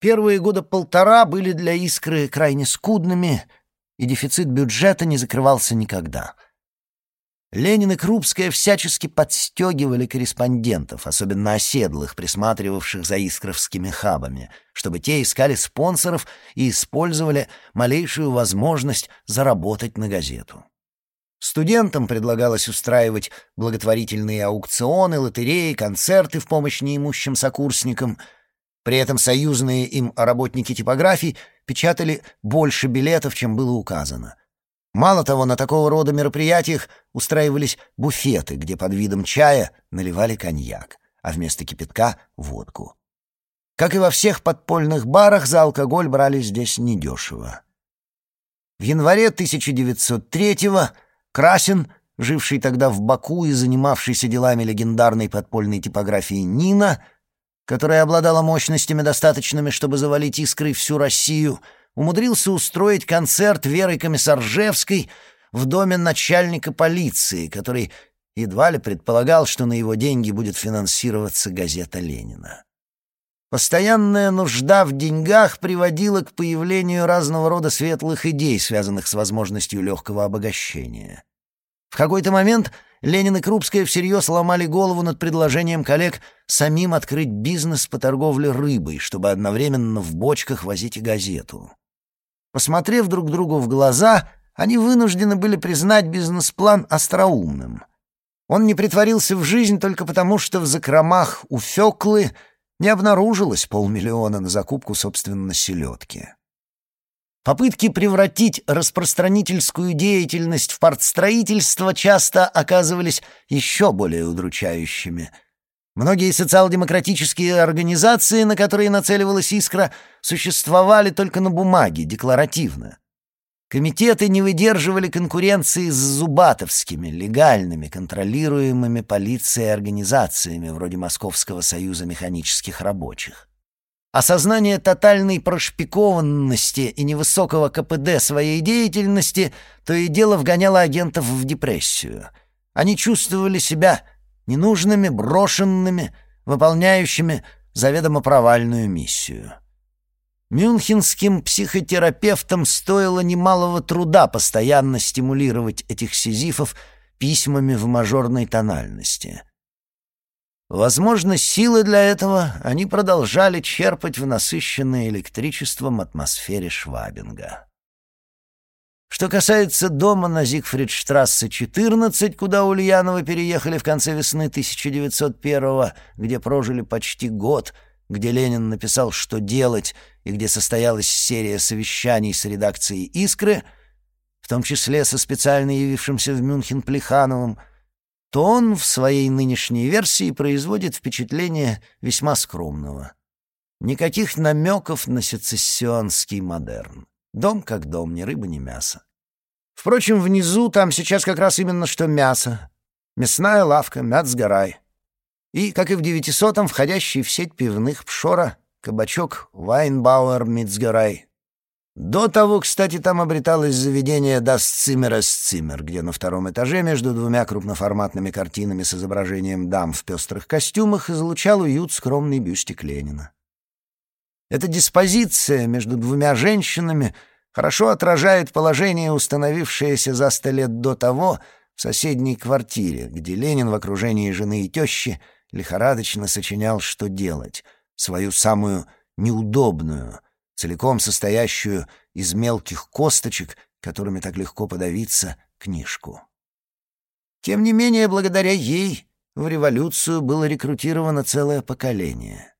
Первые года полтора были для «Искры» крайне скудными, и дефицит бюджета не закрывался никогда. Ленин и Крупская всячески подстегивали корреспондентов, особенно оседлых, присматривавших за искровскими хабами, чтобы те искали спонсоров и использовали малейшую возможность заработать на газету. Студентам предлагалось устраивать благотворительные аукционы, лотереи, концерты в помощь неимущим сокурсникам. При этом союзные им работники типографий печатали больше билетов, чем было указано. Мало того, на такого рода мероприятиях устраивались буфеты, где под видом чая наливали коньяк, а вместо кипятка — водку. Как и во всех подпольных барах, за алкоголь брали здесь недешево. В январе 1903-го Красин, живший тогда в Баку и занимавшийся делами легендарной подпольной типографии «Нина», которая обладала мощностями достаточными, чтобы завалить искрой всю Россию, умудрился устроить концерт Веры Комиссаржевской в доме начальника полиции, который едва ли предполагал, что на его деньги будет финансироваться газета Ленина. Постоянная нужда в деньгах приводила к появлению разного рода светлых идей, связанных с возможностью легкого обогащения. В какой-то момент Ленин и Крупская всерьез ломали голову над предложением коллег самим открыть бизнес по торговле рыбой, чтобы одновременно в бочках возить и газету. Посмотрев друг другу в глаза, они вынуждены были признать бизнес-план остроумным. Он не притворился в жизнь только потому, что в закромах у Феклы — не обнаружилось полмиллиона на закупку, собственно, селедки. Попытки превратить распространительскую деятельность в партстроительство часто оказывались еще более удручающими. Многие социал-демократические организации, на которые нацеливалась «Искра», существовали только на бумаге, декларативно. Комитеты не выдерживали конкуренции с зубатовскими, легальными, контролируемыми полицией организациями вроде Московского союза механических рабочих. Осознание тотальной прошпикованности и невысокого КПД своей деятельности то и дело вгоняло агентов в депрессию. Они чувствовали себя ненужными, брошенными, выполняющими заведомо провальную миссию. Мюнхенским психотерапевтам стоило немалого труда постоянно стимулировать этих сизифов письмами в мажорной тональности. Возможно, силы для этого они продолжали черпать в насыщенной электричеством атмосфере Швабинга. Что касается дома на Зигфридштрассе 14, куда Ульяновы переехали в конце весны 1901 где прожили почти год — где Ленин написал, что делать, и где состоялась серия совещаний с редакцией «Искры», в том числе со специально явившимся в Мюнхен Плехановым, то он в своей нынешней версии производит впечатление весьма скромного. Никаких намеков на сецессионский модерн. Дом как дом, ни рыба, ни мясо. Впрочем, внизу там сейчас как раз именно что мясо. Мясная лавка, мяцгорай и, как и в девятисотом, входящий в сеть пивных Пшора, кабачок Вайнбауэр Мицгерай. До того, кстати, там обреталось заведение «Das Zimmer Zimmer», где на втором этаже между двумя крупноформатными картинами с изображением дам в пестрых костюмах излучал уют скромный бюстик Ленина. Эта диспозиция между двумя женщинами хорошо отражает положение, установившееся за сто лет до того в соседней квартире, где Ленин в окружении жены и тещи — лихорадочно сочинял, что делать, свою самую неудобную, целиком состоящую из мелких косточек, которыми так легко подавиться, книжку. Тем не менее, благодаря ей в революцию было рекрутировано целое поколение.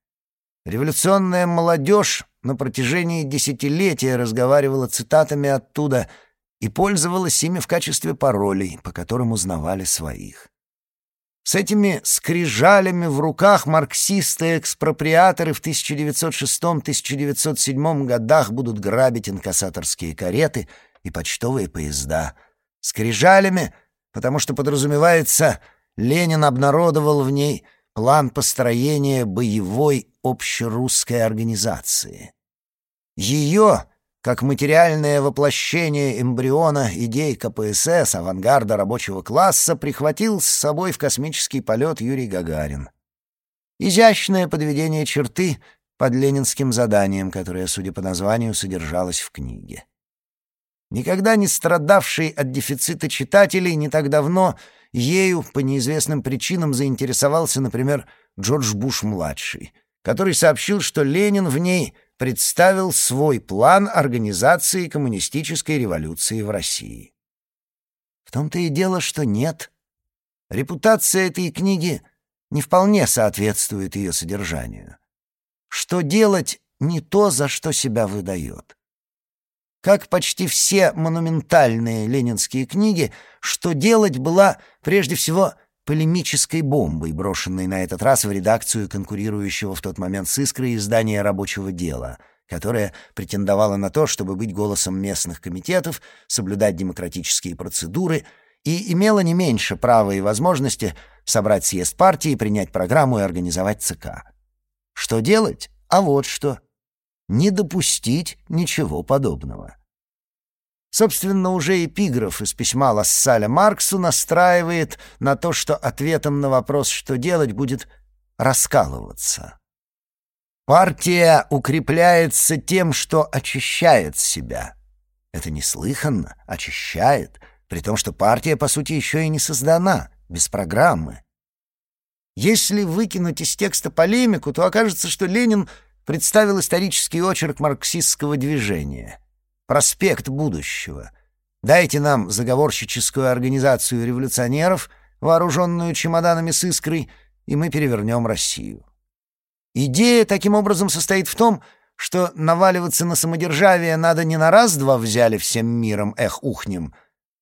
Революционная молодежь на протяжении десятилетия разговаривала цитатами оттуда и пользовалась ими в качестве паролей, по которым узнавали своих. С этими скрижалями в руках марксисты-экспроприаторы в 1906-1907 годах будут грабить инкассаторские кареты и почтовые поезда. Скрижалями, потому что, подразумевается, Ленин обнародовал в ней план построения боевой общерусской организации. Ее как материальное воплощение эмбриона идей КПСС, авангарда рабочего класса, прихватил с собой в космический полет Юрий Гагарин. Изящное подведение черты под ленинским заданием, которое, судя по названию, содержалось в книге. Никогда не страдавший от дефицита читателей, не так давно ею по неизвестным причинам заинтересовался, например, Джордж Буш-младший, который сообщил, что Ленин в ней представил свой план организации коммунистической революции в России. В том-то и дело, что нет. Репутация этой книги не вполне соответствует ее содержанию. Что делать не то, за что себя выдает. Как почти все монументальные ленинские книги, что делать была прежде всего полемической бомбой, брошенной на этот раз в редакцию конкурирующего в тот момент с «Искрой» издания «Рабочего дела», которое претендовало на то, чтобы быть голосом местных комитетов, соблюдать демократические процедуры и имело не меньше права и возможности собрать съезд партии, принять программу и организовать ЦК. Что делать? А вот что — не допустить ничего подобного. Собственно, уже эпиграф из письма Лассаля Марксу настраивает на то, что ответом на вопрос, что делать, будет раскалываться. Партия укрепляется тем, что очищает себя. Это неслыханно, очищает, при том, что партия, по сути, еще и не создана, без программы. Если выкинуть из текста полемику, то окажется, что Ленин представил исторический очерк марксистского движения «Проспект будущего». Дайте нам заговорщическую организацию революционеров, вооруженную чемоданами с искрой, и мы перевернем Россию. Идея таким образом состоит в том, что наваливаться на самодержавие надо не на раз-два взяли всем миром, эх, ухнем,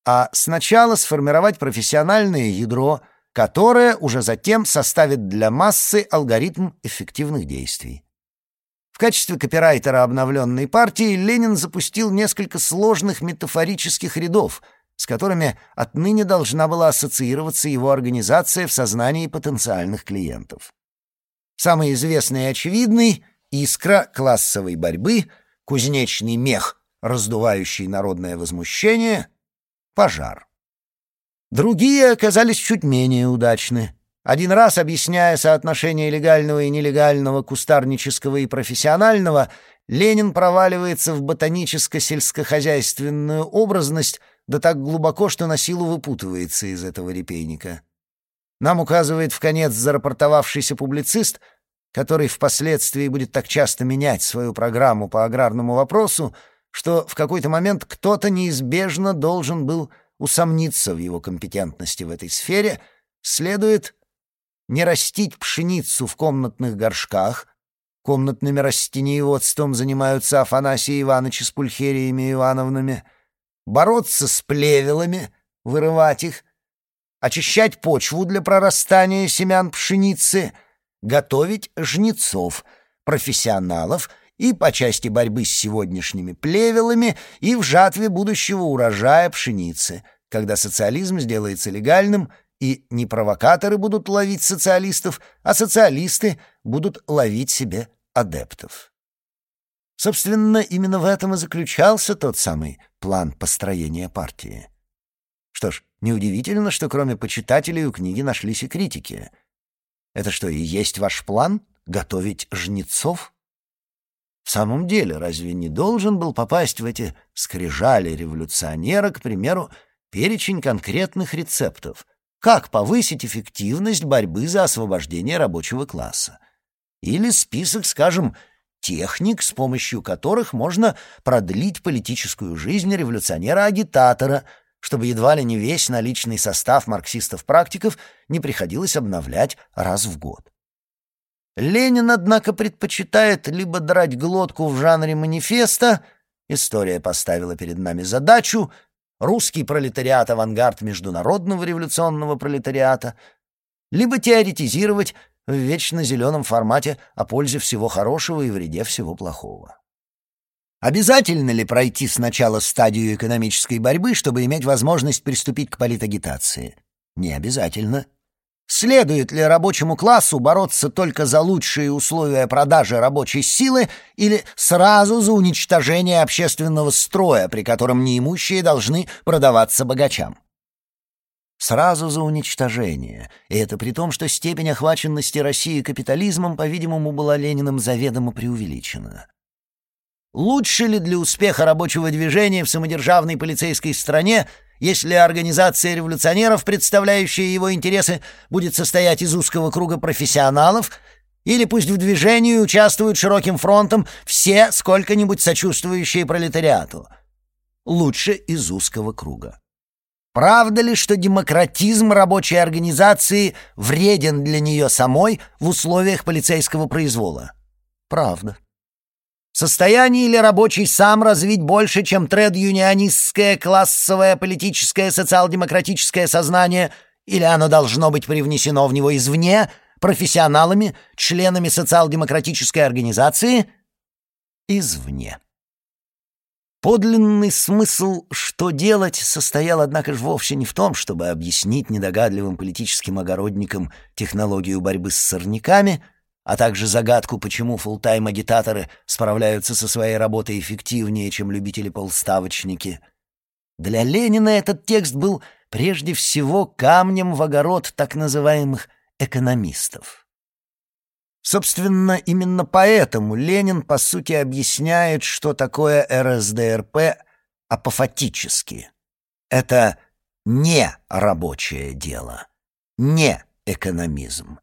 а сначала сформировать профессиональное ядро, которое уже затем составит для массы алгоритм эффективных действий качестве копирайтера обновленной партии Ленин запустил несколько сложных метафорических рядов, с которыми отныне должна была ассоциироваться его организация в сознании потенциальных клиентов. Самый известный и очевидный — искра классовой борьбы, кузнечный мех, раздувающий народное возмущение, пожар. Другие оказались чуть менее удачны — один раз, объясняя соотношение легального и нелегального, кустарнического и профессионального, Ленин проваливается в ботаническо-сельскохозяйственную образность да так глубоко, что на силу выпутывается из этого репейника. Нам указывает в конец зарапортовавшийся публицист, который впоследствии будет так часто менять свою программу по аграрному вопросу, что в какой-то момент кто-то неизбежно должен был усомниться в его компетентности в этой сфере, следует не растить пшеницу в комнатных горшках. Комнатными растениеводством занимаются Афанасий Иванович с Пульхериями Ивановнами. Бороться с плевелами, вырывать их. Очищать почву для прорастания семян пшеницы. Готовить жнецов, профессионалов и по части борьбы с сегодняшними плевелами, и в жатве будущего урожая пшеницы, когда социализм сделается легальным — и не провокаторы будут ловить социалистов, а социалисты будут ловить себе адептов. Собственно, именно в этом и заключался тот самый план построения партии. Что ж, неудивительно, что кроме почитателей у книги нашлись и критики. Это что, и есть ваш план — готовить жнецов? В самом деле, разве не должен был попасть в эти скрижали революционера, к примеру, перечень конкретных рецептов, как повысить эффективность борьбы за освобождение рабочего класса? Или список, скажем, техник, с помощью которых можно продлить политическую жизнь революционера-агитатора, чтобы едва ли не весь наличный состав марксистов-практиков не приходилось обновлять раз в год. Ленин, однако, предпочитает либо драть глотку в жанре манифеста, история поставила перед нами задачу — русский пролетариат — авангард международного революционного пролетариата, либо теоретизировать в вечно зеленом формате о пользе всего хорошего и вреде всего плохого. Обязательно ли пройти сначала стадию экономической борьбы, чтобы иметь возможность приступить к политагитации? Не обязательно. Следует ли рабочему классу бороться только за лучшие условия продажи рабочей силы или сразу за уничтожение общественного строя, при котором неимущие должны продаваться богачам? сразу за уничтожение, и это при том, что степень охваченности России капитализмом, по-видимому, была Лениным заведомо преувеличена. Лучше ли для успеха рабочего движения в самодержавной полицейской стране, если организация революционеров, представляющая его интересы, будет состоять из узкого круга профессионалов, или пусть в движении участвуют широким фронтом все сколько-нибудь сочувствующие пролетариату? Лучше из узкого круга. Правда ли, что демократизм рабочей организации вреден для нее самой в условиях полицейского произвола? Правда. В состоянии ли рабочий сам развить больше, чем тред-юнионистское, классовое, политическое, социал-демократическое сознание, или оно должно быть привнесено в него извне, профессионалами, членами социал-демократической организации? Извне. Подлинный смысл «что делать» состоял, однако же, вовсе не в том, чтобы объяснить недогадливым политическим огородникам технологию борьбы с сорняками, а также загадку, почему фултайм-агитаторы справляются со своей работой эффективнее, чем любители-полставочники. Для Ленина этот текст был прежде всего камнем в огород так называемых экономистов. Собственно, именно поэтому Ленин, по сути, объясняет, что такое РСДРП апофатически. Это не рабочее дело, не экономизм.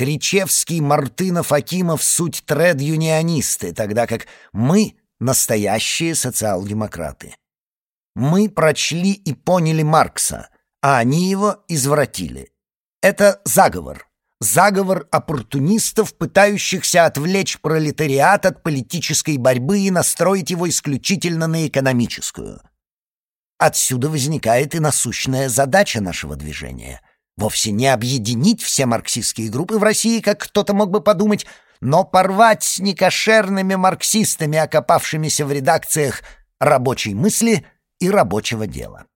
Кричевский, Мартынов, Акимов — суть тред-юнионисты, тогда как мы — настоящие социал-демократы. Мы прочли и поняли Маркса, а они его извратили. Это заговор — заговор оппортунистов, пытающихся отвлечь пролетариат от политической борьбы и настроить его исключительно на экономическую. Отсюда возникает и насущная задача нашего движения. Вовсе не объединить все марксистские группы в России, как кто-то мог бы подумать, но порвать с некошерными марксистами, окопавшимися в редакциях рабочей мысли и рабочего дела.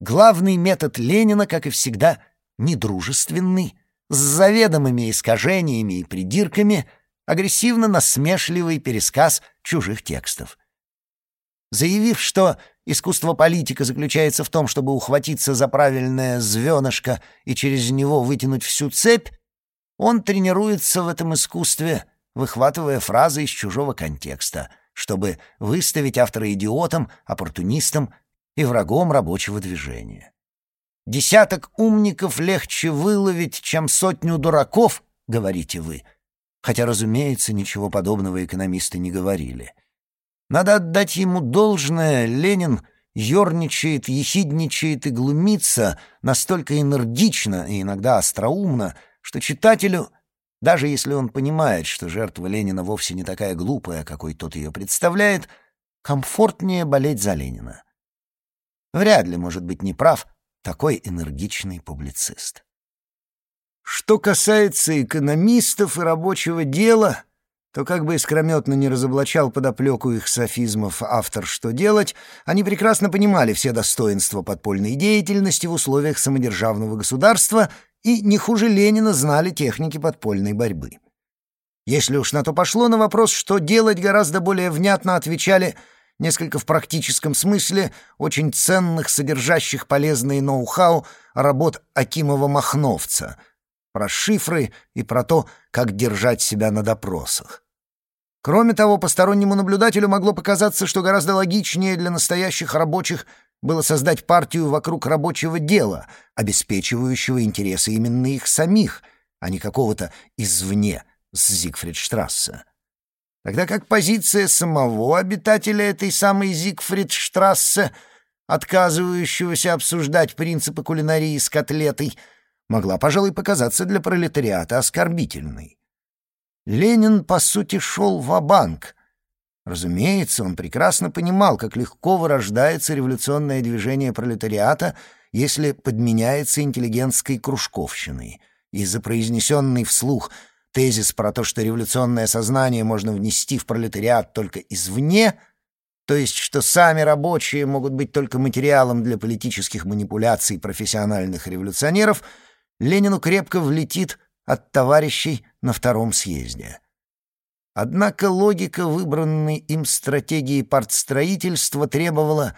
Главный метод Ленина, как и всегда, недружественный, с заведомыми искажениями и придирками, агрессивно-насмешливый пересказ чужих текстов. Заявив, что искусство политика заключается в том, чтобы ухватиться за правильное звенышко и через него вытянуть всю цепь, он тренируется в этом искусстве, выхватывая фразы из чужого контекста, чтобы выставить автора идиотом, оппортунистом и врагом рабочего движения. Десяток умников легче выловить, чем сотню дураков, говорите вы. Хотя, разумеется, ничего подобного экономисты не говорили. Надо отдать ему должное, Ленин ерничает, ехидничает и глумится настолько энергично и иногда остроумно, что читателю, даже если он понимает, что жертва Ленина вовсе не такая глупая, какой тот ее представляет, комфортнее болеть за Ленина. Вряд ли может быть неправ такой энергичный публицист. Что касается экономистов и рабочего дела, то как бы искрометно не разоблачал подоплеку их софизмов автор «Что делать», они прекрасно понимали все достоинства подпольной деятельности в условиях самодержавного государства и не хуже Ленина знали техники подпольной борьбы. Если уж на то пошло, на вопрос «что делать» гораздо более внятно отвечали – несколько в практическом смысле, очень ценных, содержащих полезные ноу-хау работ Акимова-Махновца, про шифры и про то, как держать себя на допросах. Кроме того, постороннему наблюдателю могло показаться, что гораздо логичнее для настоящих рабочих было создать партию вокруг рабочего дела, обеспечивающего интересы именно их самих, а не какого-то извне с Зигфридштрассе тогда как позиция самого обитателя этой самой Зигфридштрассе, отказывающегося обсуждать принципы кулинарии с котлетой, могла, пожалуй, показаться для пролетариата оскорбительной. Ленин, по сути, шел в банк Разумеется, он прекрасно понимал, как легко вырождается революционное движение пролетариата, если подменяется интеллигентской кружковщиной, и за произнесенный вслух — Тезис про то, что революционное сознание можно внести в пролетариат только извне, то есть что сами рабочие могут быть только материалом для политических манипуляций профессиональных революционеров, Ленину крепко влетит от товарищей на втором съезде. Однако логика выбранной им стратегии партстроительства требовала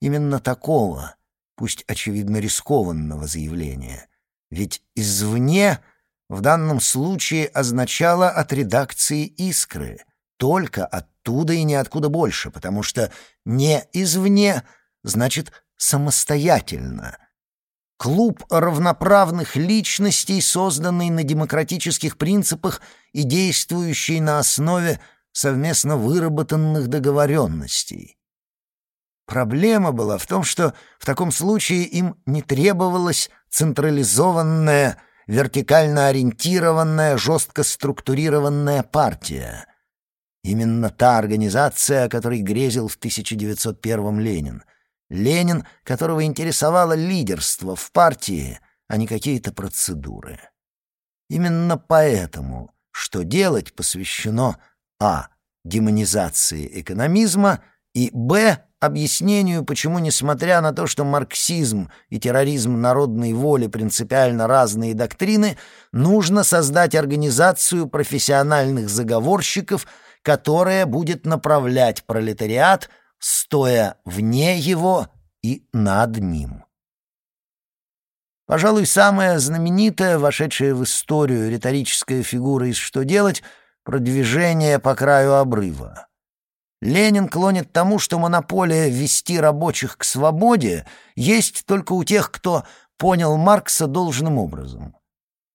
именно такого, пусть очевидно рискованного заявления. Ведь «извне» в данном случае означало от редакции «Искры», только оттуда и ниоткуда больше, потому что «не извне» значит «самостоятельно». Клуб равноправных личностей, созданный на демократических принципах и действующий на основе совместно выработанных договоренностей. Проблема была в том, что в таком случае им не требовалась централизованная, вертикально ориентированная, жестко структурированная партия. Именно та организация, о которой грезил в 1901-м Ленин. Ленин, которого интересовало лидерство в партии, а не какие-то процедуры. Именно поэтому «Что делать» посвящено а. демонизации экономизма и б объяснению, почему, несмотря на то, что марксизм и терроризм народной воли принципиально разные доктрины, нужно создать организацию профессиональных заговорщиков, которая будет направлять пролетариат, стоя вне его и над ним. Пожалуй, самая знаменитая, вошедшая в историю риторическая фигура из «Что делать» — продвижение по краю обрыва. Ленин клонит тому, что монополия вести рабочих к свободе есть только у тех, кто понял Маркса должным образом.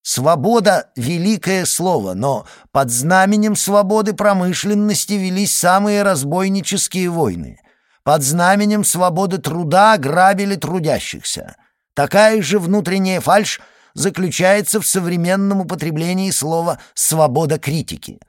Свобода — великое слово, но под знаменем свободы промышленности велись самые разбойнические войны. Под знаменем свободы труда грабили трудящихся. Такая же внутренняя фальшь заключается в современном употреблении слова «свобода критики».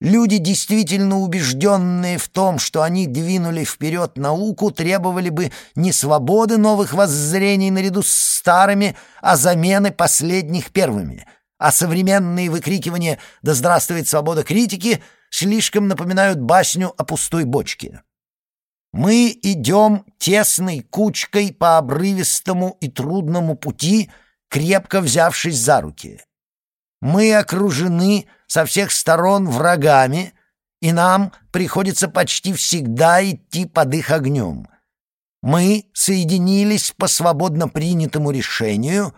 Люди, действительно убежденные в том, что они двинули вперед науку, требовали бы не свободы новых воззрений наряду с старыми, а замены последних первыми. А современные выкрикивания «Да здравствует свобода критики!» слишком напоминают басню о пустой бочке. Мы идем тесной кучкой по обрывистому и трудному пути, крепко взявшись за руки. Мы окружены со всех сторон врагами, и нам приходится почти всегда идти под их огнем. Мы соединились по свободно принятому решению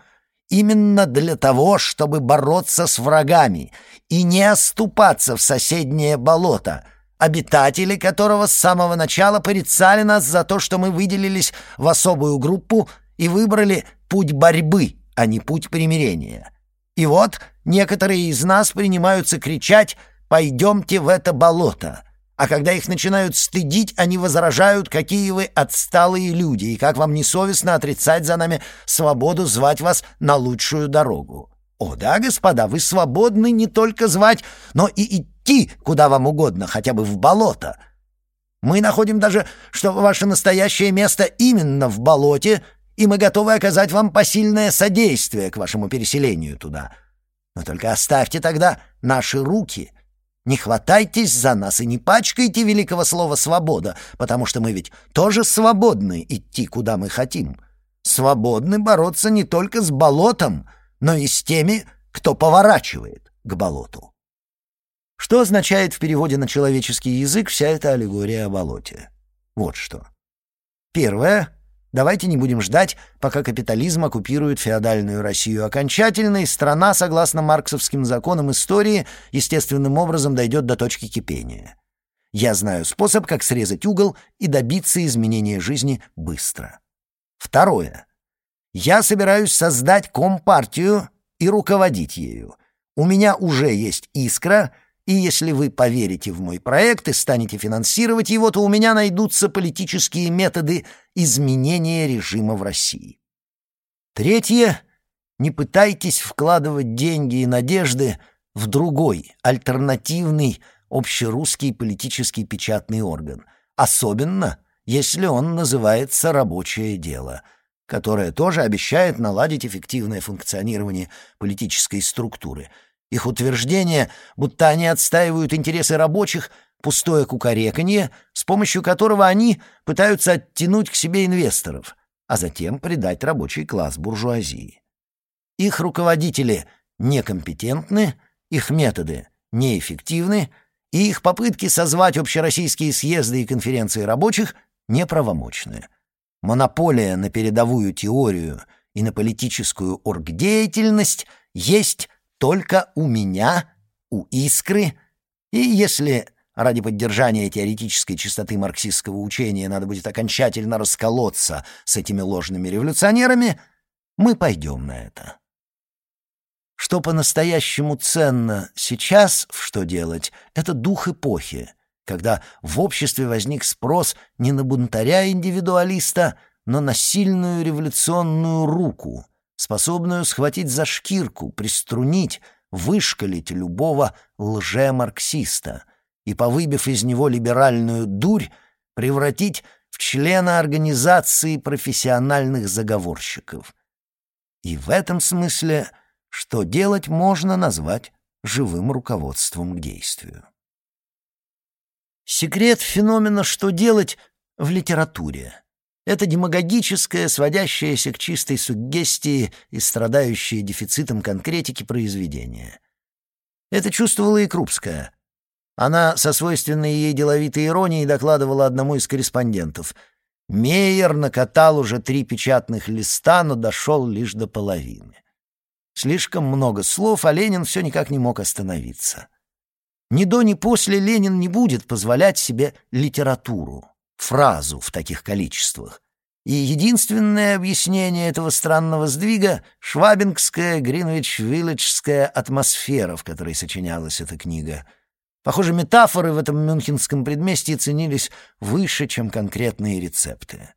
именно для того, чтобы бороться с врагами и не оступаться в соседнее болото, обитатели которого с самого начала порицали нас за то, что мы выделились в особую группу и выбрали путь борьбы, а не путь примирения. И вот некоторые из нас принимаются кричать «пойдемте в это болото», а когда их начинают стыдить, они возражают, какие вы отсталые люди, и как вам несовестно отрицать за нами свободу звать вас на лучшую дорогу. О да, господа, вы свободны не только звать, но и идти куда вам угодно, хотя бы в болото. Мы находим даже, что ваше настоящее место именно в болоте, и мы готовы оказать вам посильное содействие к вашему переселению туда. Но только оставьте тогда наши руки. Не хватайтесь за нас и не пачкайте великого слова «свобода», потому что мы ведь тоже свободны идти, куда мы хотим. Свободны бороться не только с болотом, но и с теми, кто поворачивает к болоту. Что означает в переводе на человеческий язык вся эта аллегория о болоте? Вот что. Первое Давайте не будем ждать, пока капитализм оккупирует феодальную Россию окончательно, и страна, согласно марксовским законам истории, естественным образом дойдет до точки кипения. Я знаю способ, как срезать угол и добиться изменения жизни быстро. Второе. Я собираюсь создать компартию и руководить ею. У меня уже есть искра — и если вы поверите в мой проект и станете финансировать его, то у меня найдутся политические методы изменения режима в России. Третье. Не пытайтесь вкладывать деньги и надежды в другой, альтернативный, общерусский политический печатный орган, особенно если он называется «рабочее дело», которое тоже обещает наладить эффективное функционирование политической структуры – их утверждение, будто они отстаивают интересы рабочих, пустое кукареканье, с помощью которого они пытаются оттянуть к себе инвесторов, а затем предать рабочий класс буржуазии. Их руководители некомпетентны, их методы неэффективны, и их попытки созвать общероссийские съезды и конференции рабочих неправомочны. монополия на передовую теорию и на политическую оргдеятельность есть только у меня, у «Искры», и если ради поддержания теоретической чистоты марксистского учения надо будет окончательно расколоться с этими ложными революционерами, мы пойдем на это. Что по-настоящему ценно сейчас, в что делать, это дух эпохи, когда в обществе возник спрос не на бунтаря-индивидуалиста, но на сильную революционную руку, способную схватить за шкирку, приструнить, вышкалить любого лже-марксиста и, повыбив из него либеральную дурь, превратить в члена организации профессиональных заговорщиков. И в этом смысле что делать можно назвать живым руководством к действию. Секрет феномена «что делать» в литературе. Это демагогическое, сводящееся к чистой суггестии и страдающее дефицитом конкретики произведение. Это чувствовала и Крупская. Она со свойственной ей деловитой иронией докладывала одному из корреспондентов. Мейер накатал уже три печатных листа, но дошел лишь до половины. Слишком много слов, а Ленин все никак не мог остановиться. Ни до, ни после Ленин не будет позволять себе литературу фразу в таких количествах. И единственное объяснение этого странного сдвига — швабингская, гринвич-вилледжская атмосфера, в которой сочинялась эта книга. Похоже, метафоры в этом мюнхенском предместье ценились выше, чем конкретные рецепты.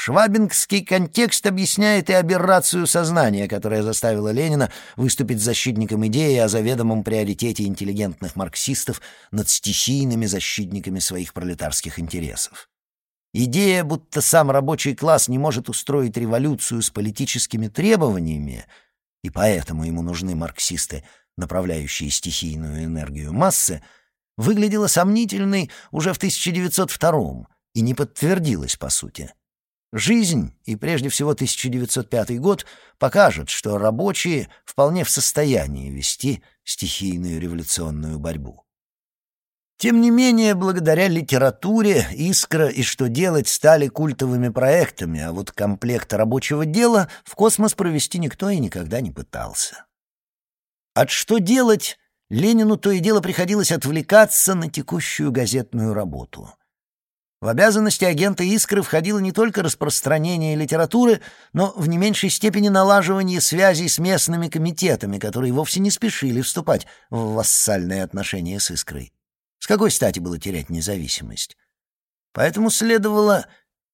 Швабингский контекст объясняет и аберрацию сознания, которая заставила Ленина выступить защитником идеи о заведомом приоритете интеллигентных марксистов над стихийными защитниками своих пролетарских интересов. Идея, будто сам рабочий класс не может устроить революцию с политическими требованиями, и поэтому ему нужны марксисты, направляющие стихийную энергию массы, выглядела сомнительной уже в 1902 и не подтвердилась по сути. Жизнь, и прежде всего 1905 год, покажет, что рабочие вполне в состоянии вести стихийную революционную борьбу. Тем не менее, благодаря литературе «Искра» и «Что делать» стали культовыми проектами, а вот комплект рабочего дела в космос провести никто и никогда не пытался. От «Что делать» Ленину то и дело приходилось отвлекаться на текущую газетную работу — в обязанности агента «Искры» входило не только распространение литературы, но в не меньшей степени налаживание связей с местными комитетами, которые вовсе не спешили вступать в вассальные отношения с «Искрой». С какой стати было терять независимость? Поэтому следовало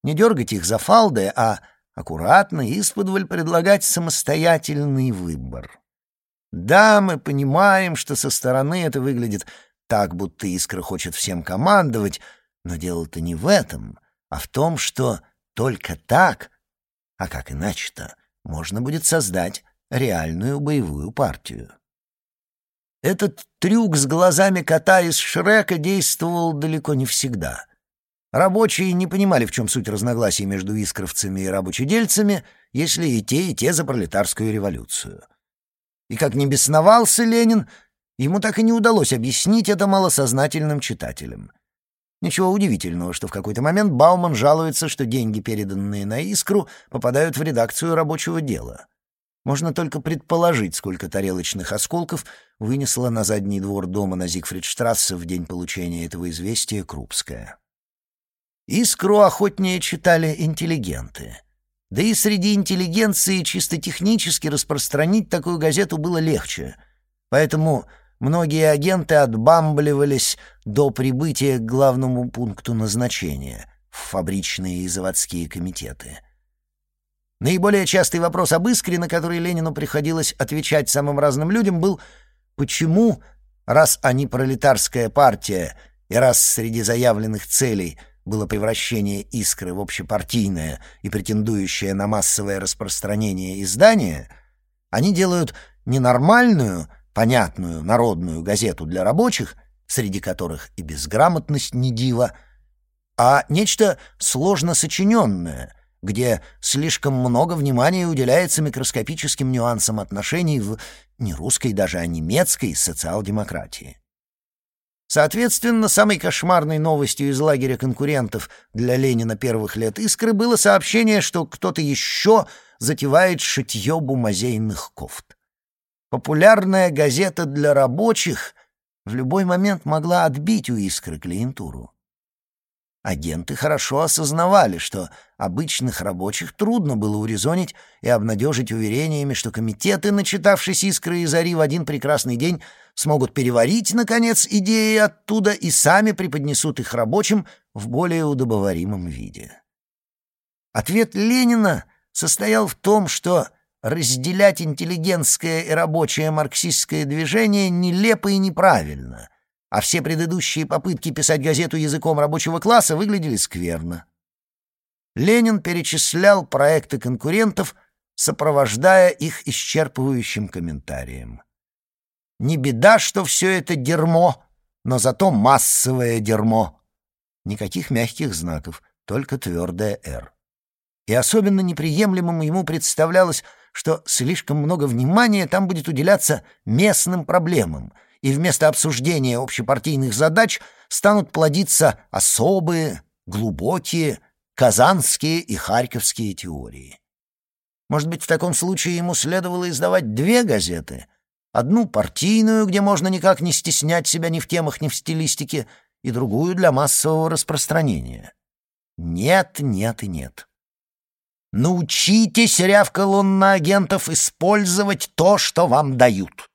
не дергать их за фалды, а аккуратно и исподволь предлагать самостоятельный выбор. Да, мы понимаем, что со стороны это выглядит так, будто «Искра» хочет всем командовать — но дело-то не в этом, а в том, что только так, а как иначе-то, можно будет создать реальную боевую партию. Этот трюк с глазами кота из Шрека действовал далеко не всегда. Рабочие не понимали, в чем суть разногласий между искровцами и рабочедельцами, если и те, и те за пролетарскую революцию. И как не бесновался Ленин, ему так и не удалось объяснить это малосознательным читателям — Ничего удивительного, что в какой-то момент Бауман жалуется, что деньги, переданные на «Искру», попадают в редакцию рабочего дела. Можно только предположить, сколько тарелочных осколков вынесла на задний двор дома на Зигфридштрассе в день получения этого известия Крупская. «Искру» охотнее читали интеллигенты. Да и среди интеллигенции чисто технически распространить такую газету было легче. Поэтому Многие агенты отбамбливались до прибытия к главному пункту назначения — в фабричные и заводские комитеты. Наиболее частый вопрос об искре, на который Ленину приходилось отвечать самым разным людям, был «почему, раз они пролетарская партия, и раз среди заявленных целей было превращение искры в общепартийное и претендующее на массовое распространение издание, они делают ненормальную, понятную народную газету для рабочих, среди которых и безграмотность не дива, а нечто сложно сочиненное, где слишком много внимания уделяется микроскопическим нюансам отношений в не русской даже, а немецкой социал-демократии. Соответственно, самой кошмарной новостью из лагеря конкурентов для Ленина первых лет «Искры» было сообщение, что кто-то еще затевает шитье бумазейных кофт. Популярная газета для рабочих в любой момент могла отбить у «Искры» клиентуру. Агенты хорошо осознавали, что обычных рабочих трудно было урезонить и обнадежить уверениями, что комитеты, начитавшись искры и зари в один прекрасный день, смогут переварить, наконец, идеи оттуда и сами преподнесут их рабочим в более удобоваримом виде. Ответ Ленина состоял в том, что разделять интеллигентское и рабочее марксистское движение нелепо и неправильно, а все предыдущие попытки писать газету языком рабочего класса выглядели скверно. Ленин перечислял проекты конкурентов, сопровождая их исчерпывающим комментарием. Не беда, что все это дерьмо, но зато массовое дерьмо. Никаких мягких знаков, только твердое «Р». И особенно неприемлемым ему представлялось, что слишком много внимания там будет уделяться местным проблемам, и вместо обсуждения общепартийных задач станут плодиться особые, глубокие, казанские и харьковские теории. Может быть, в таком случае ему следовало издавать две газеты — Одну партийную, где можно никак не стеснять себя ни в темах, ни в стилистике, и другую для массового распространения. Нет, нет и нет. Научитесь, рявкал он на агентов, использовать то, что вам дают.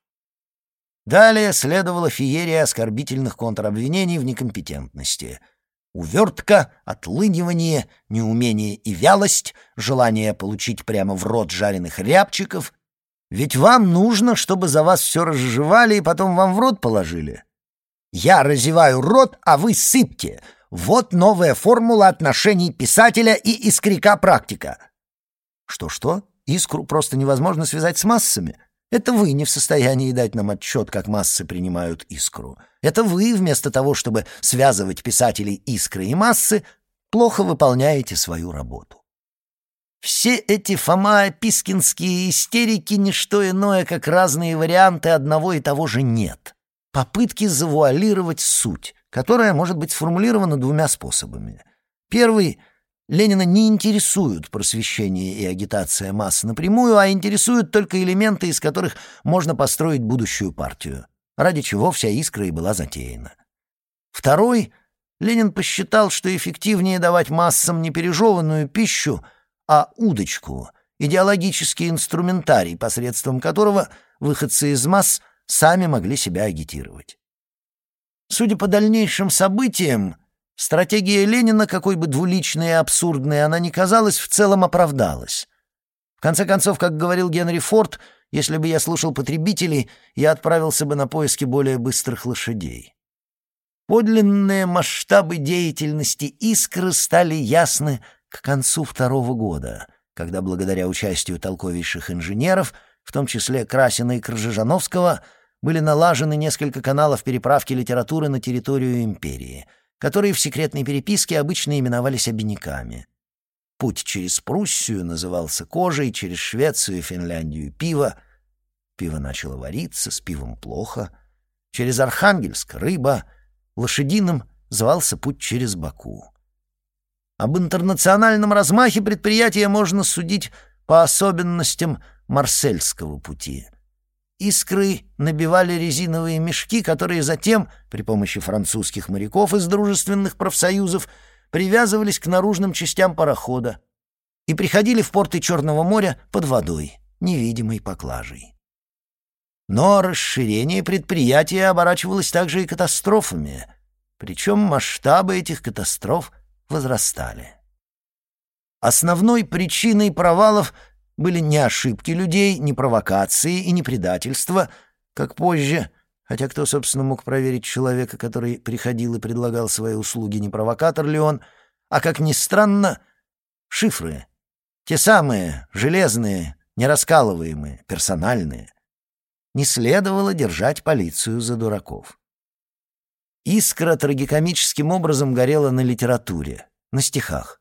Далее следовала феерия оскорбительных контробвинений в некомпетентности. Увертка, отлынивание, неумение и вялость, желание получить прямо в рот жареных рябчиков, ведь вам нужно, чтобы за вас все разжевали и потом вам в рот положили. Я разеваю рот, а вы сыпьте. Вот новая формула отношений писателя и искрика практика. Что-что? Искру просто невозможно связать с массами. Это вы не в состоянии дать нам отчет, как массы принимают искру. Это вы, вместо того, чтобы связывать писателей искры и массы, плохо выполняете свою работу. Все эти Фома-Пискинские истерики — не что иное, как разные варианты одного и того же «нет». Попытки завуалировать суть, которая может быть сформулирована двумя способами. Первый — Ленина не интересуют просвещение и агитация масс напрямую, а интересуют только элементы, из которых можно построить будущую партию, ради чего вся искра и была затеяна. Второй — Ленин посчитал, что эффективнее давать массам непережеванную пищу — а удочку, идеологический инструментарий, посредством которого выходцы из масс сами могли себя агитировать. Судя по дальнейшим событиям, стратегия Ленина, какой бы двуличной и абсурдной она ни казалась, в целом оправдалась. В конце концов, как говорил Генри Форд, если бы я слушал потребителей, я отправился бы на поиски более быстрых лошадей. Подлинные масштабы деятельности «Искры» стали ясны к концу второго года, когда благодаря участию толковейших инженеров, в том числе Красина и Крыжижановского, были налажены несколько каналов переправки литературы на территорию империи, которые в секретной переписке обычно именовались обиняками. Путь через Пруссию назывался кожей, через Швецию и Финляндию — пиво. Пиво начало вариться, с пивом плохо. Через Архангельск — рыба. Лошадиным звался путь через Баку. Об интернациональном размахе предприятия можно судить по особенностям Марсельского пути. Искры набивали резиновые мешки, которые затем, при помощи французских моряков из дружественных профсоюзов, привязывались к наружным частям парохода и приходили в порты Черного моря под водой, невидимой поклажей. Но расширение предприятия оборачивалось также и катастрофами, причем масштабы этих катастроф возрастали. Основной причиной провалов были не ошибки людей, не провокации и не предательство, как позже, хотя кто, собственно, мог проверить человека, который приходил и предлагал свои услуги, не провокатор ли он, а, как ни странно, шифры, те самые, железные, нераскалываемые, персональные. Не следовало держать полицию за дураков. Искра трагикомическим образом горела на литературе, на стихах.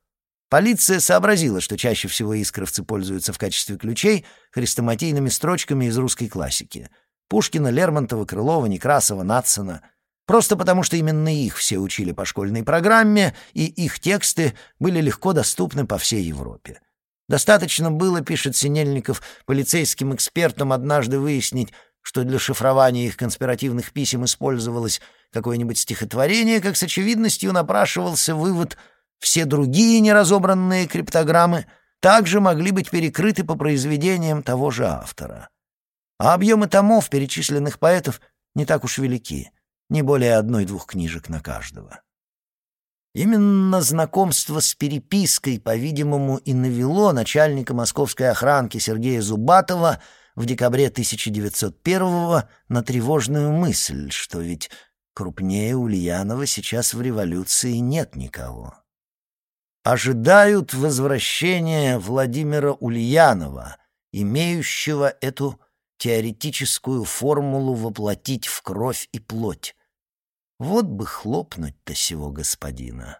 Полиция сообразила, что чаще всего искровцы пользуются в качестве ключей хрестоматийными строчками из русской классики. Пушкина, Лермонтова, Крылова, Некрасова, Натсона. просто потому что именно их все учили по школьной программе, и их тексты были легко доступны по всей Европе. Достаточно было, пишет Синельников, полицейским экспертам однажды выяснить, что для шифрования их конспиративных писем использовалось какое-нибудь стихотворение, как с очевидностью напрашивался вывод «все другие неразобранные криптограммы также могли быть перекрыты по произведениям того же автора». А объемы томов перечисленных поэтов не так уж велики, не более одной-двух книжек на каждого. Именно знакомство с перепиской, по-видимому, и навело начальника московской охранки Сергея Зубатова в декабре 1901-го на тревожную мысль, что ведь крупнее Ульянова сейчас в революции нет никого. Ожидают возвращения Владимира Ульянова, имеющего эту теоретическую формулу воплотить в кровь и плоть, вот бы хлопнуть-то сего господина.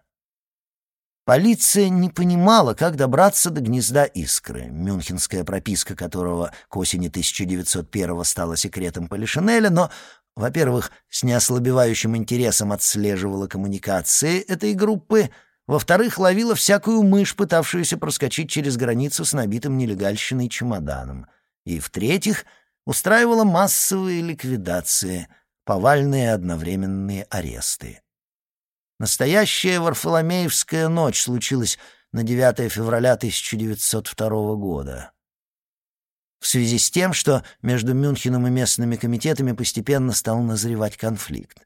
Полиция не понимала, как добраться до гнезда искры, мюнхенская прописка которого к осени 1901-го стала секретом Полишинеля, но, во-первых, с неослабевающим интересом отслеживала коммуникации этой группы, во-вторых, ловила всякую мышь, пытавшуюся проскочить через границу с набитым нелегальщиной чемоданом, и, в-третьих, устраивала массовые ликвидации — повальные одновременные аресты. Настоящая Варфоломеевская ночь случилась на 9 февраля 1902 года. В связи с тем, что между Мюнхеном и местными комитетами постепенно стал назревать конфликт.